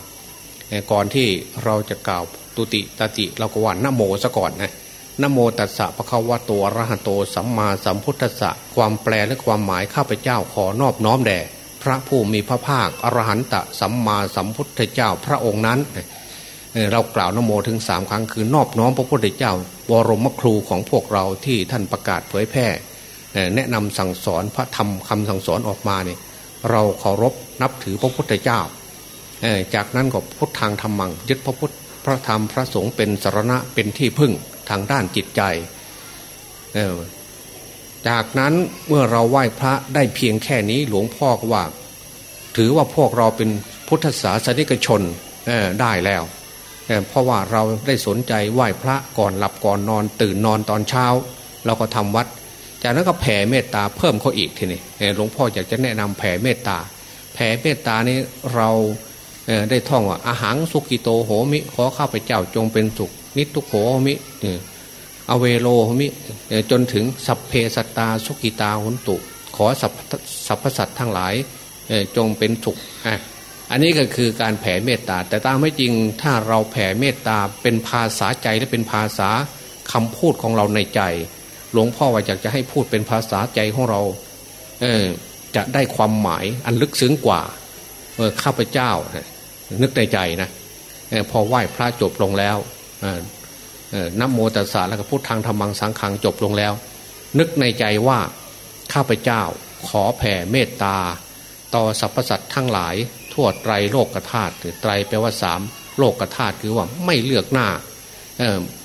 ก่อนที่เราจะกล่าวตุติตาติเราก็ว่านโมซะก่อนนะนโมตัสสะพระคาวะโตอรหะโตสัมมาสัมพุทธัสสะความแปลและความหมายข้าพเจ้าขอนอบน้อมแด่พระผู้มีพระภาคอรหันตสัมมาสัมพุทธเจ้าพระองค์นั้น เรากล่าวนโมถึงสามครั้งคือนอบน้อมพระพุทธเจ้าบรมครูของพวกเราที่ท่านประกาศเผยแพร่แนะนำสั่งสอนพระธรรมคำสั่งสอนออกมาเนี่ยเราเคารพนับถือพระพุทธเจ้า จากนั้นก็พุทธทางธรรมัง ยึดพระพุทธพระธรรมพระสงฆ์เป็นสารณะเป็นที่พึ่งทางด้านจิตใจ จากนั้นเมื่อเราไหว้พระได้เพียงแค่นี้หลวงพ่อก็ว่า ถือว่าพวกเราเป็นพุทธศาสนิกชนได้แล้ว เพราะว่าเราได้สนใจไหว้พระก่อนหลับก่อนนอน ตื่นนอนตอนเช้า เราก็ทำวัด จากนั้นก็แผ่เมตตาเพิ่มเขาอีกทีนี้หลวงพ่ออยากจะแนะนำแผ่เมตตา แผ่เมตตานี้เราได้ท่องว่าอาหารสุกิโตโหมิ ขอข้าพเจ้าจงเป็นสุข นิทุโหมิอเวโลมิจนถึงสัพเพสตาสุกิตาหุนตุ ขอสัพสัพพสัตทั้งหลายจงเป็นสุข อันนี้ก็คือการแผ่เมตตา แต่ตามไม่จริงถ้าเราแผ่เมตตาเป็นภาษาใจและเป็นภาษาคำพูดของเราในใจ หลวงพ่อว่าอยากจะให้พูดเป็นภาษาใจของเราเจะได้ความหมายอันลึกซึ้งกว่าข้าพเจ้านึกในใจนะพอไหว้พระจบลงแล้วนับโมตัสสะแล้วก็พุทธังธรรมังสังขังจบลงแล้ว นึกในใจว่าข้าพเจ้าขอแผ่เมตตา ต่อสรรพสัตว์ทั้งหลาย ทั่วไตรโลกธาตุไตรแปลว่าสามโลกธาตุคือว่าไม่เลือกหน้า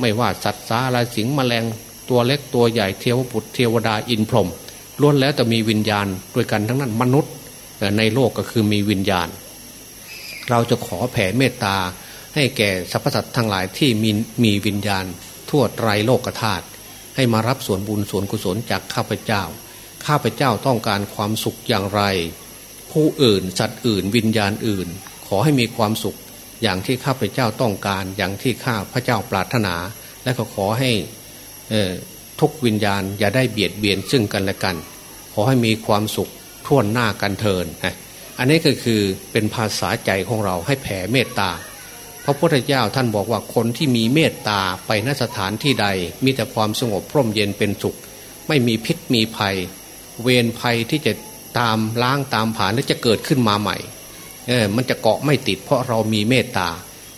ไม่ว่าสัตว์สาราสิงแมลงตัวเล็กตัวใหญ่เทวปุตเทวดาอินพรหมล้วนแล้วแต่มีวิญญาณด้วยกันทั้งนั้นมนุษย์ในโลกก็คือมีวิญญาณ เราจะขอแผ่เมตตาให้แก่สรรพสัตว์ทั้งหลายที่มีมีวิญญาณ ทั่วไตรโลกธาตุให้มารับส่วนบุญส่วนกุศลจากข้าพเจ้า ข้าพเจ้าต้องการความสุขอย่างไร ผู้อื่น สัตว์อื่น วิญญาณอื่น ขอให้มีความสุข อย่างที่ข้าพเจ้าต้องการ อย่างที่ข้าพระเจ้าปรารถนา และก็ขอให้ทุกวิญญาณอย่าได้เบียดเบียนซึ่งกันและกัน ขอให้มีความสุขท่วนหน้ากันเทินอันนี้ก็คือเป็นภาษาใจของเราให้แผ่เมตตา พระพุทธเจ้าท่านบอกว่าคนที่มีเมตตาไปนสถานที่ใด มีแต่ความสงบพร่มเย็นเป็นสุข ไม่มีพิษมีภัย เวรภัยที่จะ ตามล้างตามผ่านหรือจะเกิดขึ้นมาใหม่เออมันจะเกาะไม่ติดเพราะเรามีเมตตา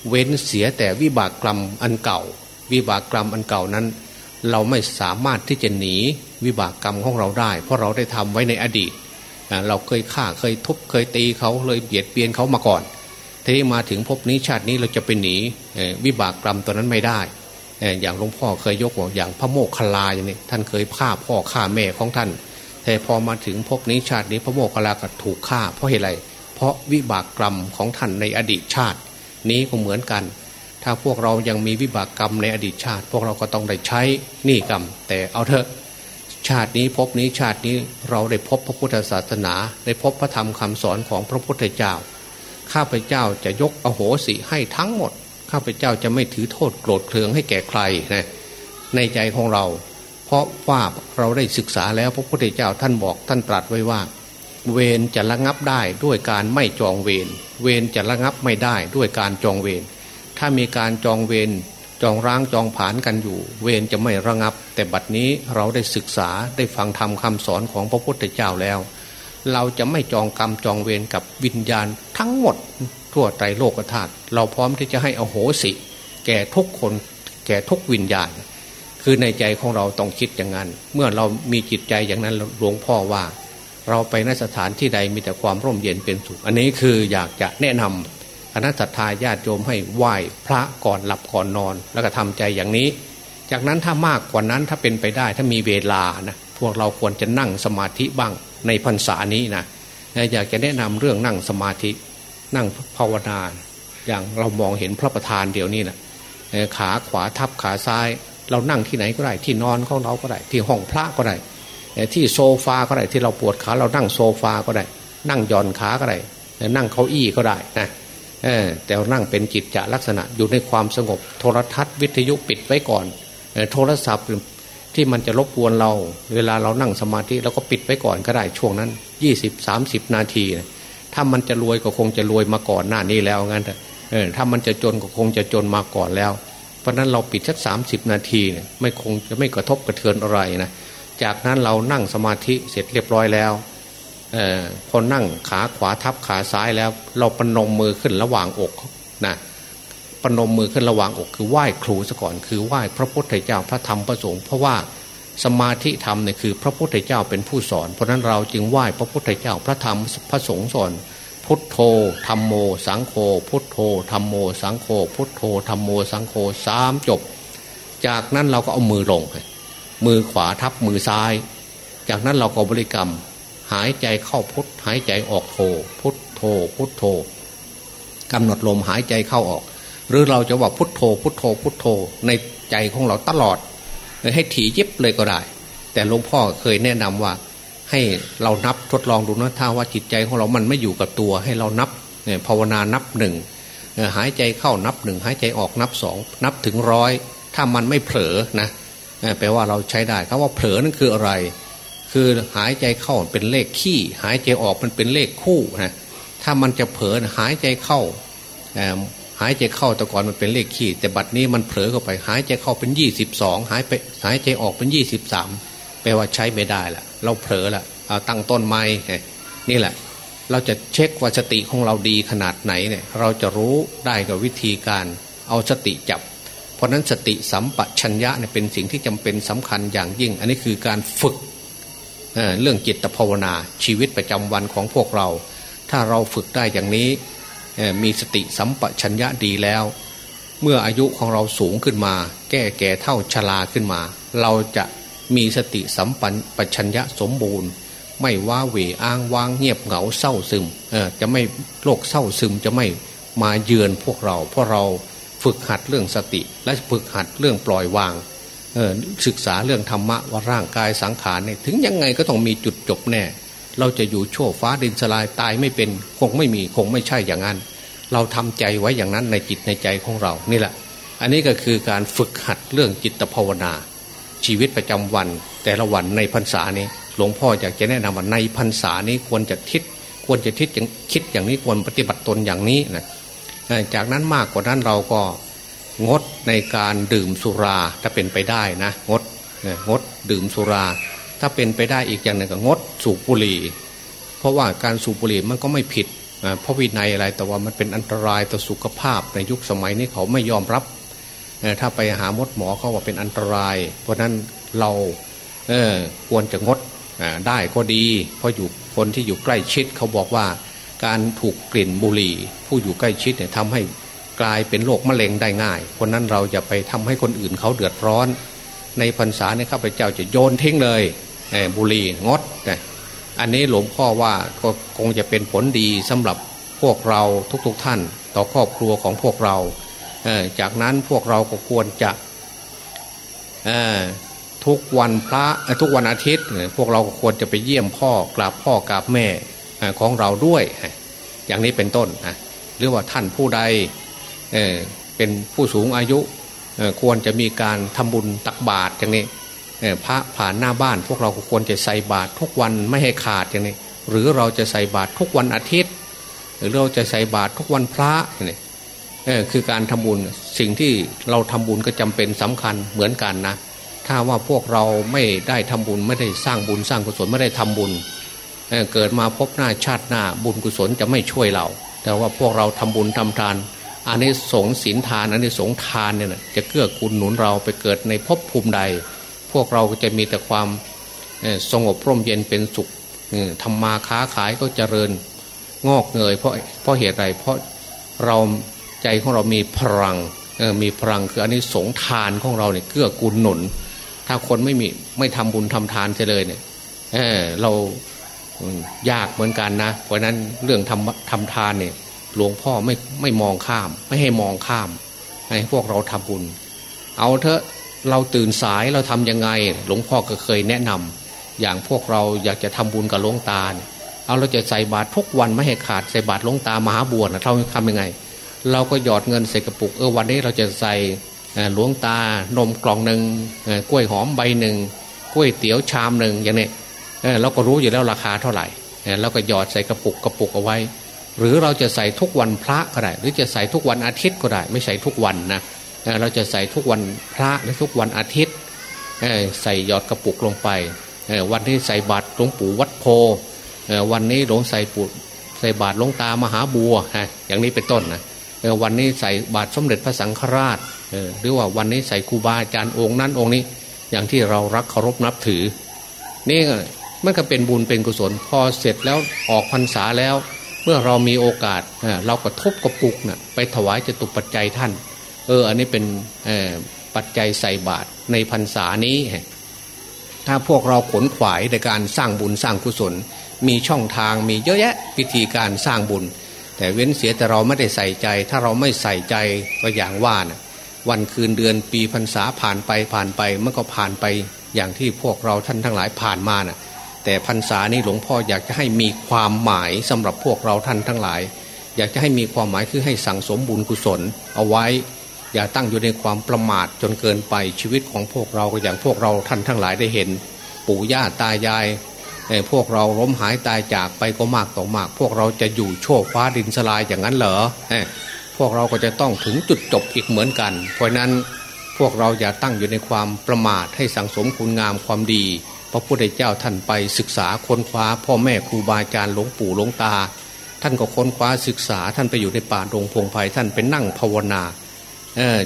เว้นเสียแต่วิบากกรรมอันเก่า วิบากกรรมอันเก่านั้น เราไม่สามารถที่จะหนีวิบากกรรมของเราได้ เพราะเราได้ทำไว้ในอดีตเราเคยฆ่าเคยทุบเคยตีเขาเลยเบียดเบียนเขามาก่อนทีนี้มาถึงพบนี้ชาตินี้เราจะไปหนีวิบากกรรมตัวนั้นไม่ได้อย่างหลวงพ่อเคยยกว่าอย่างพระโมกขลาอย่างนี้ท่านเคยฆ่าพ่อฆ่าแม่ของท่าน แต่พอมาถึงพวกนี้ชาตินี้พระโมคคัลลาก็ถูกฆ่า เพราะเหตุไร เพราะวิบากกรรมของท่านในอดีตชาติ นี้ก็เหมือนกัน ถ้าพวกเรายังมีวิบากกรรมในอดีตชาติ พวกเราก็ต้องได้ใช้นี่กรรม แต่เอาเถอะชาตินี้พบนี้ชาตินี้เราได้พบพระพุทธศาสนา ได้พบพระธรรมคำสอนของพระพุทธเจ้า ข้าพเจ้าจะยกอโหสิให้ทั้งหมด ข้าพเจ้าจะไม่ถือโทษโกรธเคืองให้แก่ใครนะในใจของเรา เพราะว่าเราได้ศึกษาแล้วพระพุทธเจ้าท่านบอกท่านตรัสไว้ว่า เวรจะระงับได้ด้วยการไม่จองเวรเวรจะระงับไม่ได้ด้วยการจองเวรถ้ามีการจองเวรจองร้างจองผานกันอยู่ เวรจะไม่ระงับ แต่บัดนี้เราได้ศึกษาได้ฟังธรรมคาสอนของพระพุทธเจ้าแล้ว เราจะไม่จองกรรมจองเวรกับวิญญาณทั้งหมดทั่วไตรโลกธาตุเราพร้อมที่จะให้อโหสิ แก่ทุกคนแก่ทุกวิญญาณ คือในใจของเราต้องคิดอย่างนั้น เมื่อเรามีจิตใจอย่างนั้นหลวงพ่อว่า เราไปนสถานที่ใดมีแต่ความร่มเย็นเป็นสุข อันนี้คืออยากจะแนะนำคณะสัตยาญาติโยมให้ไหว้พระก่อนหลับก่อนนอน แล้วก็ทำใจอย่างนี้ จากนั้นถ้ามากกว่านั้นถ้าเป็นไปได้ถ้ามีเวลานะพวกเราควรจะนั่งสมาธิบ้างในพรรษานี้นะอยากจะแนะนำเรื่องนั่งสมาธินั่งภาวนาอย่างเรามองเห็นพระประธานเดี๋ยวนี้นะขาขวาทับขาซ้าย เรานั่งที่ไหนก็ได้ ที่นอนของเราก็ได้ ที่ห้องพระก็ได้ที่โซฟาก็ได้ที่เราปวดขาเรานั่งโซฟาก็ได้ นั่งย่อนขาก็ได้นั่งเก้าอี้ก็ได้นะแต่นั่งเป็นจิตจะลักษณะอยู่ในความสงบ โทรทัศน์วิทยุปิดไว้ก่อน โทรศัพท์ที่มันจะรบกวนเรา เวลาเรานั่งสมาธิเราก็ปิดไว้ก่อนก็ได้ช่วงนั้น 20-30 นาทีนะถ้ามันจะรวยก็คงจะรวยมาก่อนหน้านี้แล้วงั้นถ้ามันจะจนก็คงจะจนมาก่อนแล้ว ราะนั้นเราปิดสักสามสิบนาทีเนี่ยไม่คงจะไม่กระทบกระเทือนอะไรนะจากนั้นเรานั่งสมาธิเสร็จเรียบร้อยแล้วออพอนั่งขาขวาทับขาซ้ายแล้ว เราปนมมือขึ้นระหว่างอกนะปนมมือขึ้นระหว่างอกคือไหว้ครูซะก่อนคือไหว้พระพุทธเจ้าพระธรรมพระสงฆ์เพราะว่าสมาธิธรรมเนี่ยคือพระพุทธเจ้าเป็นผู้สอน เพราะนั้นเราจึงไหว้พระพุทธเจ้าพระธรรมพระสงฆ์สอน พุทโธธรรมโม สังโฆพุทโธธรรมโม สังโฆพุทโธธรรมโม สังโฆสามจบ จากนั้นเราก็เอามือลง มือขวาทับมือซ้าย จากนั้นเราก็บริกรรม หายใจเข้าพุทหายใจออกโธพุทโธพุทโธกำหนดลมหายใจเข้าออก หรือเราจะว่าพุทโธ พุทโธ พุทโธ ในใจของเราตลอดให้ถี่ยิบเลยก็ได้ แต่หลวงพ่อเคยแนะนำว่า ให้เรานับทดลองดูนะถ้าว่าจิตใจของเรามันไม่อยู่กับตัว ให้เรานับเนี่ยภาวนานับหนึ่งหายใจเข้านับหนึ่งหายใจออกนับสองนับถึงร้อยถ้ามันไม่เผลอนะแปลว่าเราใช้ได้คำว่าเผลอนั่นคืออะไร คือหายใจเข้าเป็นเลขขี้ หายใจออกมันเป็นเลขคู่นะถ้ามันจะเผลอหายใจเข้าหายใจเข้าแต่ก่อนมันเป็นเลขขี้ แต่บัดนี้มันเผลอเข้าไป หายใจเข้าเป็นยี่สิบสองหายไปหายใจออกเป็นยี่สิบสาม ไม่ว่าใช้ไม่ได้ละเราเผลอละเอาตั้งต้นไม้นี่แหละ เราจะเช็คว่าสติของเราดีขนาดไหนเนี่ยเราจะรู้ได้กับวิธีการเอาสติจับ เพราะนั้นสติสัมปชัญญะเนี่ยเป็นสิ่งที่จำเป็นสำคัญอย่างยิ่ง อันนี้คือการฝึกเเรื่องจิตภาวนาชีวิตประจำวันของพวกเรา ถ้าเราฝึกได้อย่างนี้มีสติสัมปชัญญะดีแล้ว เมื่ออายุของเราสูงขึ้นมา แก่แก่เท่าชราขึ้นมา เราจะ มีสติสัมปันปัญญะสมบูรณ์ ไม่ว่าเหวอ้างวางเงียบเหงาเศร้าซึมเออจะไม่โรคเศร้าซึมจะไม่มาเยือนพวกเราเพราะเราฝึกหัดเรื่องสติและฝึกหัดเรื่องปล่อยวางเออศึกษาเรื่องธรรมะว่าร่างกายสังขารเนี่ยถึงยังไงก็ต้องมีจุดจบแน่ เราจะอยู่ชั่วฟ้าดินสลายตายไม่เป็นคงไม่มีคงไม่ใช่อย่างนั้น เราทำใจไว้อย่างนั้นในจิตในใจของเรานี่แหละ อันนี้ก็คือการฝึกหัดเรื่องจิตภาวนา ชีวิตประจำวัน แต่ละวันในพรรษานี้ หลวงพ่ออยากจะแนะนำว่าในพรรษานี้ควรจะคิดควรจะคิดอย่างคิดอย่างนี้ควรปฏิบัติตนอย่างนี้นะจากนั้นมากกว่านั้นเราก็งดในการดื่มสุราถ้าเป็นไปได้นะงดงดดื่มสุรา ถ้าเป็นไปได้อีกอย่างหนึ่งก็งดสูบบุหรี่ เพราะว่าการสูบบุหรี่มันก็ไม่ผิดเพราะวินัยอะไรแต่ว่ามันเป็นอันตรายต่อสุขภาพในยุคสมัยนี้เขาไม่ยอมรับ ถ้าไปหามดหมอเขาว่าเป็นอันตราย เพราะนั้นเราเควรจะงดได้ก็ดี เพราะอยู่คนที่อยู่ใกล้ชิดเขาบอกว่าการถูกกลิ่นบุหรี่ ผู้อยู่ใกล้ชิดเนี่ยทำให้กลายเป็นโรคมะเร็งได้ง่าย เพราะนั้นเราจะไปทำให้คนอื่นเขาเดือดร้อน ในพรรษาเนี่ยข้าพเจ้าจะโยนทิ้งเลยบุหรี่งดนะอันนี้หลวงพ่อว่าก็คงจะเป็นผลดีสำหรับพวกเราทุกๆทท่าน ต่อครอบครัวของพวกเรา จากนั้นพวกเราก็ควรจะทุกวันพระทุกวันอาทิตย์ พวกเราควรจะไปเยี่ยมพ่อกราบพ่อกราบแม่ของเราด้วย อย่างนี้เป็นต้นหรือว่าท่านผู้ใดเเป็นผู้สูงอายุควรจะมีการทำบุญตักบาตรอย่างนี้พระผ่านหน้าบ้านพวกเราควรจะใส่บาตรทุกวันไม่ให้ขาดอย่างนี้ หรือเราจะใส่บาตรทุกวันอาทิตย์ หรือเราจะใส่บาตรทุกวันพระนี่ คือการทำบุญสิ่งที่เราทำบุญก็จำเป็นสำคัญเหมือนกันนะ ถ้าว่าพวกเราไม่ได้ทำบุญไม่ได้สร้างบุญสร้างกุศลไม่ได้ทำบุญเเกิดมาพบหน้าชาติหน้าบุญกุศลจะไม่ช่วยเรา แต่ว่าพวกเราทำบุญทำทานอันนี้สงศีลทานอันนี้สงทานเนี่ยจะเกื้อกูลหนุนเราไปเกิดในภพภูมิใด พวกเราก็จะมีแต่ความสงบร่มเย็นเป็นสุขทำมาค้าขายก็เจริญงอกเงยเพราะเพราะเหตุไรเพราะเรา ใจของเรามีพลังมีพลังคืออันนี้สงทานของเราเนี่ยเกื้อกูลหนุน ถ้าคนไม่มีไม่ทำบุญทำทานเลยเนี่ยเเรายากเหมือนกันนะ เพราะนั้นเรื่องทำทำทานเนี่ยหลวงพ่อไม่ไม่มองข้าม ไม่ให้มองข้ามให้พวกเราทำบุญ เอาเถอะเราตื่นสายเราทํำยังไง หลวงพ่อก็เคยแนะนำอย่างพวกเราอยากจะทำบุญกับหลวงตา เอาเราจะใส่บาตรทุกวันไม่ให้ขาดใส่บาตรหลวงตามหาบวชเราทำยังไง เราก็หยอดเงินใส่กระปุกเออวันนี้เราจะใส่หลวงตานมกล่องหนึ่งกล้วยหอมใบหนึ่งกล้วยเตี๋ยวชามหนึ่งอย่างนี้เราก็รู้อยู่แล้วราคาเท่าไหร่เราก็หยอดใส่กระปุกกระปุกเอาไว้ หรือเราจะใส่ทุกวันพระก็ได้ หรือจะใส่ทุกวันอาทิตย์ก็ได้ ไม่ใส่ทุกวันนะเราจะใส่ทุกวันพระหรือทุกวันอาทิตย์ใส่หยอดกระปุกลงไปวันที่ใส่บาตรหลวงปู่วัดโพวันนี้หลวงใส่ปุใส่บาตรหลวงตามหาบัวอย่างนี้เป็นต้นนะ วันนี้ใส่บาตรสมเด็จพระสังฆราชหรือว่าวันนี้ใส่ครูบาอาจารย์องค์นั้นองค์นี้ อย่างที่เรารักเคารพนับถือ นี่มันก็เป็นบุญเป็นกุศลพอเสร็จแล้วออกพรรษาแล้ว เมื่อเรามีโอกาสเราก็ทบกระปุกนะ่ะไปถวายจตุปัจจัยท่าน เออ อันนี้เป็นปัจจัยใส่บาตรในพรรษานี้ ถ้าพวกเราขนขวายในการสร้างบุญสร้างกุศล มีช่องทางมีเยอะแยะวิธีการสร้างบุญ แต่เว้นเสียแต่เราไม่ได้ใส่ใจ ถ้าเราไม่ใส่ใจก็อย่างว่านะวันคืนเดือนปีพรรษาผ่านไปผ่านไปมันก็ผ่านไปอย่างที่พวกเราท่านทั้งหลายผ่านมานะ่ะแต่พรรษานี้หลวงพ่ออยากจะให้มีความหมายสำหรับพวกเราท่านทั้งหลาย อยากจะให้มีความหมายคือให้สั่งสมบุญกุศล เอาไว้ อย่าตั้งอยู่ในความประมาทจนเกินไปชีวิตของพวกเราก็อย่างพวกเราท่านทั้งหลายได้เห็น ปู่ย่าตายาย พวกเราล้มหายตายจากไปก็มากต่อมาก พวกเราจะอยู่โชคฟ้าดินสลายอย่างนั้นเหรอพวกเราก็จะต้องถึงจุดจบอีกเหมือนกัน เพราะนั้นพวกเราอย่าตั้งอยู่ในความประมาทให้สังสมคุณงามความดี พระพุทธเจ้าท่านไปศึกษาค้นคว้า พ่อแม่ครูบาอาจารย์หลวงปู่หลวงตา ท่านก็ค้นคว้าศึกษาท่านไปอยู่ในป่าดงพงไพ่ท่านไปนั่งภาวนา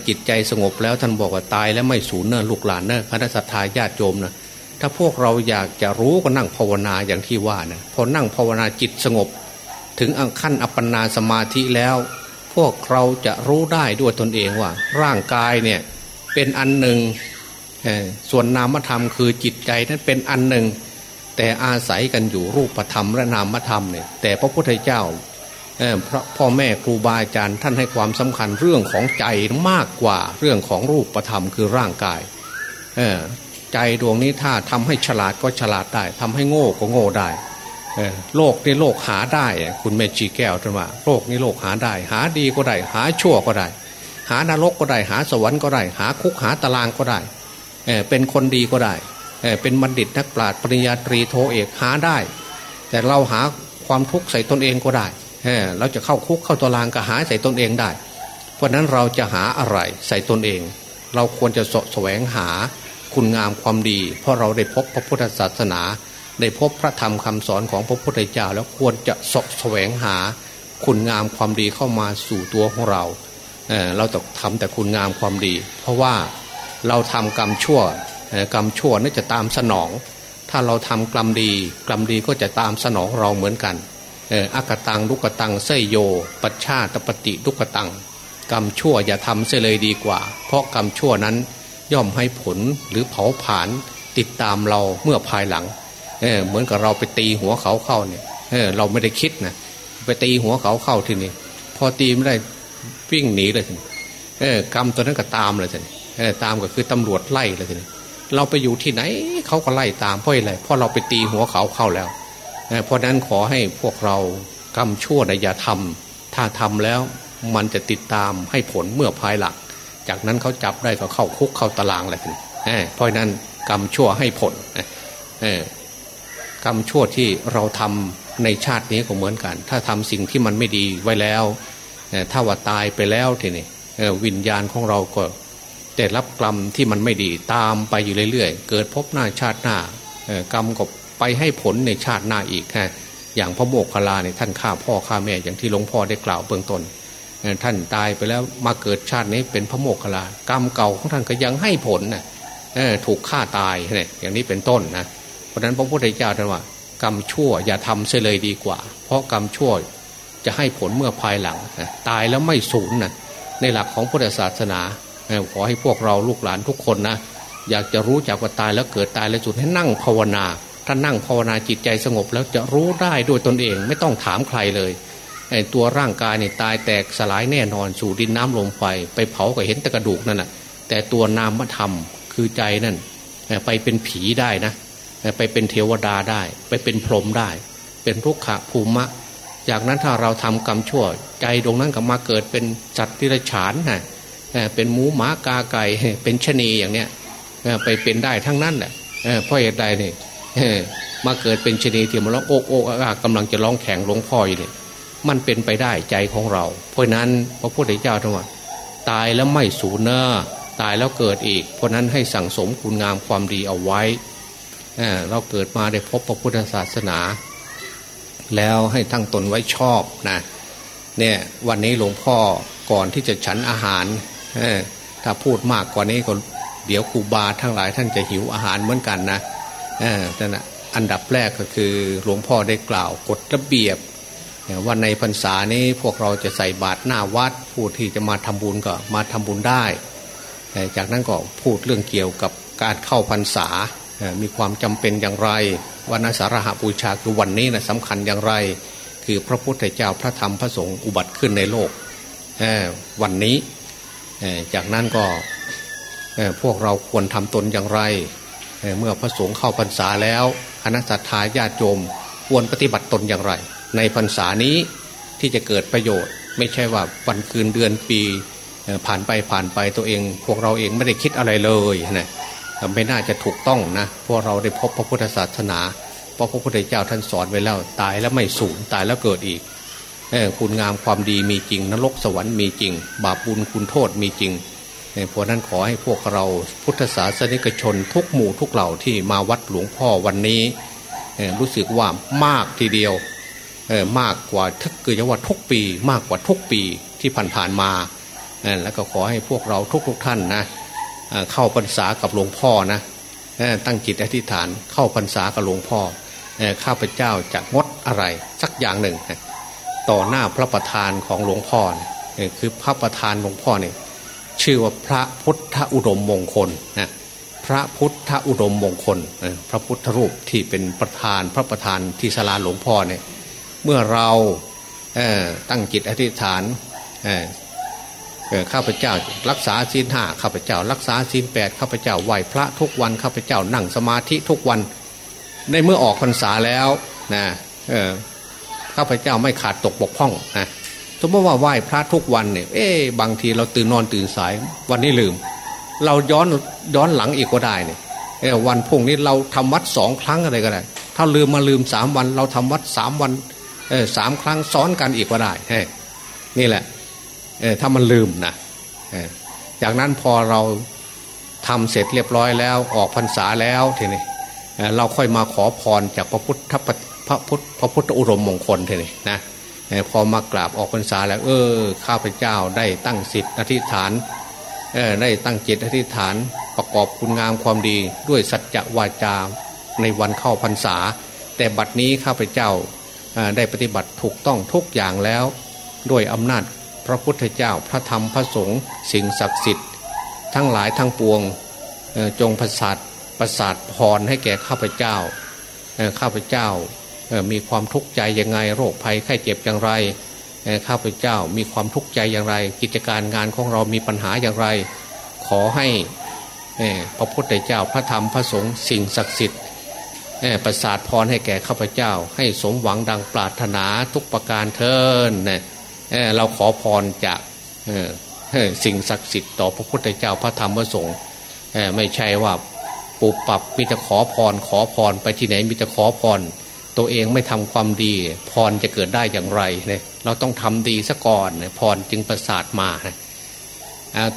จิตใจสงบแล้วท่านบอกว่าตายแล้วไม่สูญเนอลูกหลานเนอคณะสัตยาญาติโยมนะ ถ้าพวกเราอยากจะรู้ก็นั่งภาวนาอย่างที่ว่านะพอนั่งภาวนาจิตสงบ ถึงอังขั้นอัปปนาสมาธิแล้ว พวกเราจะรู้ได้ด้วยตนเองว่า ร่างกายเนี่ยเป็นอันหนึ่งส่วนนามธรรมคือจิตใจนั้นเป็นอันหนึ่ง แต่อาศัยกันอยู่รูปธรรมและนามธรรมเนี่ยแต่พระพุทธเจ้าพระพ่อแม่ครูบาอาจารย์ท่านให้ความสำคัญเรื่องของใจมากกว่าเรื่องของรูปธรรมคือร่างกาย ใจดวงนี้ถ้าทำให้ฉลาดก็ฉลาดได้ทำให้โง่ก็โง่ได้โลกนี้โลกหาได้ คุณแม่จีแก้วท่านว่าโลกนี้โลกหาได้ หาดีก็ได้ หาชั่วก็ได้ หานรกก็ได้ หาสวรรค์ก็ได้ หาคุกหาตารางก็ได้เป็นคนดีก็ได้เป็นบัณฑิตนักปราชญ์ปริญญาตรีโทเอกหาได้ แต่เราหาความทุกข์ใส่ตนเองก็ได้เราจะเข้าคุกเข้าตารางก็หาใส่ตนเองได้ เพราะนั้นเราจะหาอะไรใส่ตนเอง เราควรจะสแสวงหา คุณงามความดี เพราะเราได้พบพระพุทธศาสนา ได้พบพระธรรมคำสอนของพระพุทธเจ้า แล้วควรจะสแสวงหา คุณงามความดีเข้ามาสู่ตัวของเราเเราต้องทำแต่คุณงามความดี เพราะว่าเราทำกรรมชั่วกรรมชั่วนั่นจะตามสนอง ถ้าเราทำกรรมดี กรรมดีก็จะตามสนองเราเหมือนกันอักตังลุกตังเสยโย ปัชชาตปฏิลุกตัง กรรมชั่วอย่าทำเสียเลยดีกว่า เพราะกรรมชั่วนั้น ย่อมให้ผลหรือเผาผลาญติดตามเราเมื่อภายหลังเออเหมือนกับเราไปตีหัวเขาเข้าเนี่ยเออเราไม่ได้คิดนะไปตีหัวเขาเข้าทีนี้พอตีไม่ได้วิ่งหนีเลยทีนี้เออกรรมตัวนั้นก็ตามเลยทีนี้เออตามก็คือตำรวจไล่เลยทีนี้เราไปอยู่ที่ไหนเขาก็ไล่ตามเพราะอะไรเพราะเราไปตีหัวเขาเข้าแล้วเเพราะนั้นขอให้พวกเรากรรมชั่วนะอย่าทำถ้าทำแล้วมันจะติดตามให้ผลเมื่อภายหลัง จากนั้นเขาจับได้ก็เข้าคุกเข้าตารางเลยทีนี้เพราะนั้นกรรมชั่วให้ผลกรรมชั่วที่เราทำในชาตินี้ก็เหมือนกัน ถ้าทำสิ่งที่มันไม่ดีไว้แล้วถ้าว่าตายไปแล้วทีนี้วิญญาณของเราก็ได้รับกรรมที่มันไม่ดีตามไปอยู่เรื่อยๆ เกิดพบหน้าชาติหน้ากรรมก็ไปให้ผลในชาติหน้าอีกฮะอย่างพระโมกขลาเนี่ยท่านฆ่าพ่อฆ่าแม่อย่างที่หลวงพ่อได้กล่าวเบื้องต้น ท่านตายไปแล้วมาเกิดชาตินี้เป็นพระโมกขลากรรมเก่าของท่านก็ยังให้ผลนะถูกฆ่าตายเนี่ยอย่างนี้เป็นต้นนะเพราะนั้นพระพุทธเจ้าท่านว่า กรรมชั่วอย่าทำเสียเลยดีกว่า เพราะกรรมชั่วจะให้ผลเมื่อภายหลังตายแล้วไม่สูญนะในหลักของพุทธศาสนาขอให้พวกเราลูกหลานทุกคนนะอยากจะรู้จักว่าตายแล้วเกิดตายแล้วจุดให้นั่งภาวนา ถ้านั่งภาวนาจิตใจสงบแล้วจะรู้ได้ด้วยตนเองไม่ต้องถามใครเลย ตัวร่างกายเนี่ยตายแตกสลายแน่นอนสู่ดินน้ำลมไฟไปเผาก็เห็นแต่กระดูกนั่นแหะแต่ตัวนามธรรมคือใจนั่นไปเป็นผีได้นะไปเป็นเทวดาได้ ไปเป็นพรหมได้ เป็นทุกขะภูมะจากนั้นถ้าเราทำกรรมชั่ว ใจตรงนั้นก็มาเกิดเป็นจัตติรฉานนะเป็นหมูหมากาไก่เป็นชนีอย่างเนี้ยไปเป็นได้ทั้งนั้นแหละเพราะเหตุใดเนี่ยมาเกิดเป็นชนีที่มันร้องโอ๊กโอกกำลังจะร้องแข่งหลวงพ่ออยู่เนี่ย มันเป็นไปได้ใจของเรา เพราะนั้นพระพุทธเจ้าทั้งหมดตายแล้วไม่สูญเนอตายแล้วเกิดอีก เพราะนั้นให้สั่งสมคุณงามความดีเอาไว้เราเกิดมาได้พบพระพุทธศาสนา แล้วให้ทั้งตนไว้ชอบนะเนี่ยวันนี้หลวงพ่อก่อนที่จะฉันอาหารถ้าพูดมากกว่านี้ก็เดี๋ยวครูบาทั้งหลายท่านจะหิวอาหารเหมือนกันนะแต่นะอันดับแรกก็คือหลวงพ่อได้กล่าวกฎระเบียบ ว่าในพรรษานี้พวกเราจะใส่บาตรหน้าวัด ผู้ที่จะมาทำบุญก็มาทำบุญได้ จากนั้นก็พูดเรื่องเกี่ยวกับการเข้าพรรษา มีความจำเป็นอย่างไร วันสารหบูชาคือวันนี้นะสำคัญอย่างไร คือพระพุทธเจ้าพระธรรมพระสงฆ์อุบัติขึ้นในโลกวันนี้ จากนั้นก็พวกเราควรทำตนอย่างไร เมื่อพระสงฆ์เข้าพรรษาแล้วคณะสัตยาญาติโยมควรปฏิบัติตนอย่างไร ในพรรษานี้ที่จะเกิดประโยชน์ ไม่ใช่ว่าวันคืนเดือนปีผ่านไปผ่านไปตัวเอง พวกเราเองไม่ได้คิดอะไรเลยนะไม่น่าจะถูกต้องนะพวกเราได้พบพระพุทธศาสนาเพราะพระพุทธเจ้าท่านสอนไว้แล้ว ตายแล้วไม่สูญตายแล้วเกิดอีกคุณงามความดีมีจริงนรกสวรรค์มีจริง บาปบุญคุณโทษมีจริงเพราะนั้นขอให้พวกเราพุทธศาสนิกชนทุกหมู่ทุกเหล่าที่มาวัดหลวงพ่อวันนี้รู้สึกว่ามากทีเดียว มากกว่าทึกคือจะว่าทุกปี มากกว่าทุกปีที่ผ่านๆมาแล้วก็ขอให้พวกเราทุกๆท่านนะเข้าพรรษากับหลวงพ่อนะตั้งจิตอธิษฐานเข้าพรรษากับหลวงพ่อข้าพเจ้าจะงดอะไรสักอย่างหนึ่ง ต่อหน้าพระประธานของหลวงพ่อคือพระประธานหลวงพ่อเนี่ยชื่อว่าพระพุทธอุดมมงคลนะพระพุทธอุดมมงคลพระพุทธรูปที่เป็นประธานพระประธานที่ศาลาหลวงพ่อเนี่ย เมื่อเราตั้งจิตอธิษฐานข้าพเจ้ารักษาศีลห้าข้าพเจ้า รักษาศีลแปดข้าพเจ้าไหวพระทุกวันข้าพเจ้านั่งสมาธิทุกวันในเมื่อออกพรรษาแล้วนะข้าพเจ้าไม่ขาดตกบกพร่องนะสมมติว่าไหว้พระทุกวันเนี่ยเอ๊บางทีเราตื่นนอนตื่นสายวันนี้ลืม เราย้อนย้อนหลังอีกก็ได้เนี่ยวันพุ่งนี้เราทำวัดสองครั้งอะไรก็ได้ ถ้าลืมมาลืมสามวัน เราทำวัดสามวัน สามครั้งซ้อนกันอีกก็ได้นี่แหละถ้ามันลืมนะจากนั้นพอเราทำเสร็จเรียบร้อยแล้วออกพรรษาแล้วทีนี้เราค่อยมาขอพรจากพระพุทธพระพุทธพระพุทธอุรมมงคลทีนี้นะพอมากราบออกพรรษาแล้ว เออข้าพเจ้าได้ตั้งสิทธิอธิษฐานออได้ตั้งจิตอธิษฐานประกอบคุณงามความดีด้วยสัจจวาจาในวันเข้าพรรษา แต่บัดนี้ข้าพเจ้า ได้ปฏิบัติถูกต้องทุกอย่างแล้ว ด้วยอำนาจพระพุทธเจ้าพระธรรมพระสงฆ์สิ่งศักดิ์สิทธิ์ ทั้งหลายทั้งปวงจงประสาทประสาทพรให้แก่ข้าพเจ้าข้าพเจ้ามีความทุกข์ใจยังไงโรคภัยไข้เจ็บอย่างไรข้าพเจ้ามีความทุกข์ใจอย่างไร กิจการงานของเรามีปัญหาอย่างไร ขอให้พระพุทธเจ้าพระธรรมพระสงฆ์สิ่งศักดิ์สิทธิ์ ประสาทพรให้แก่ข้าพเจ้า ให้สมหวังดังปรารถนาทุกประการเทินเเราขอพรจากสิ่งศักดิ์สิทธิ์ต่อพระพุทธเจ้าพระธรรมพระสงฆ์ไม่ใช่ว่าปุบปับมีแต่ขอพรขอพรไปที่ไหนมีแต่ขอพร ตัวเองไม่ทำความดี พรจะเกิดได้อย่างไรเนี่ยเราต้องทำดีซะก่อนพรจึงประสาทมา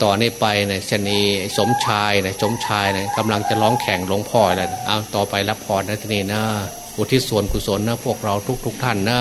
ต่อนนี้ไปเนี่ยชนีสมชายเนี่ยสมชายเนี่ยกำลังจะร้องแข่งหลวงพ่อแล้วเอาต่อไปรับพรนะทีนี้นะอุทิศส่วนกุศลนะพวกเราทุก ๆทท่านนะ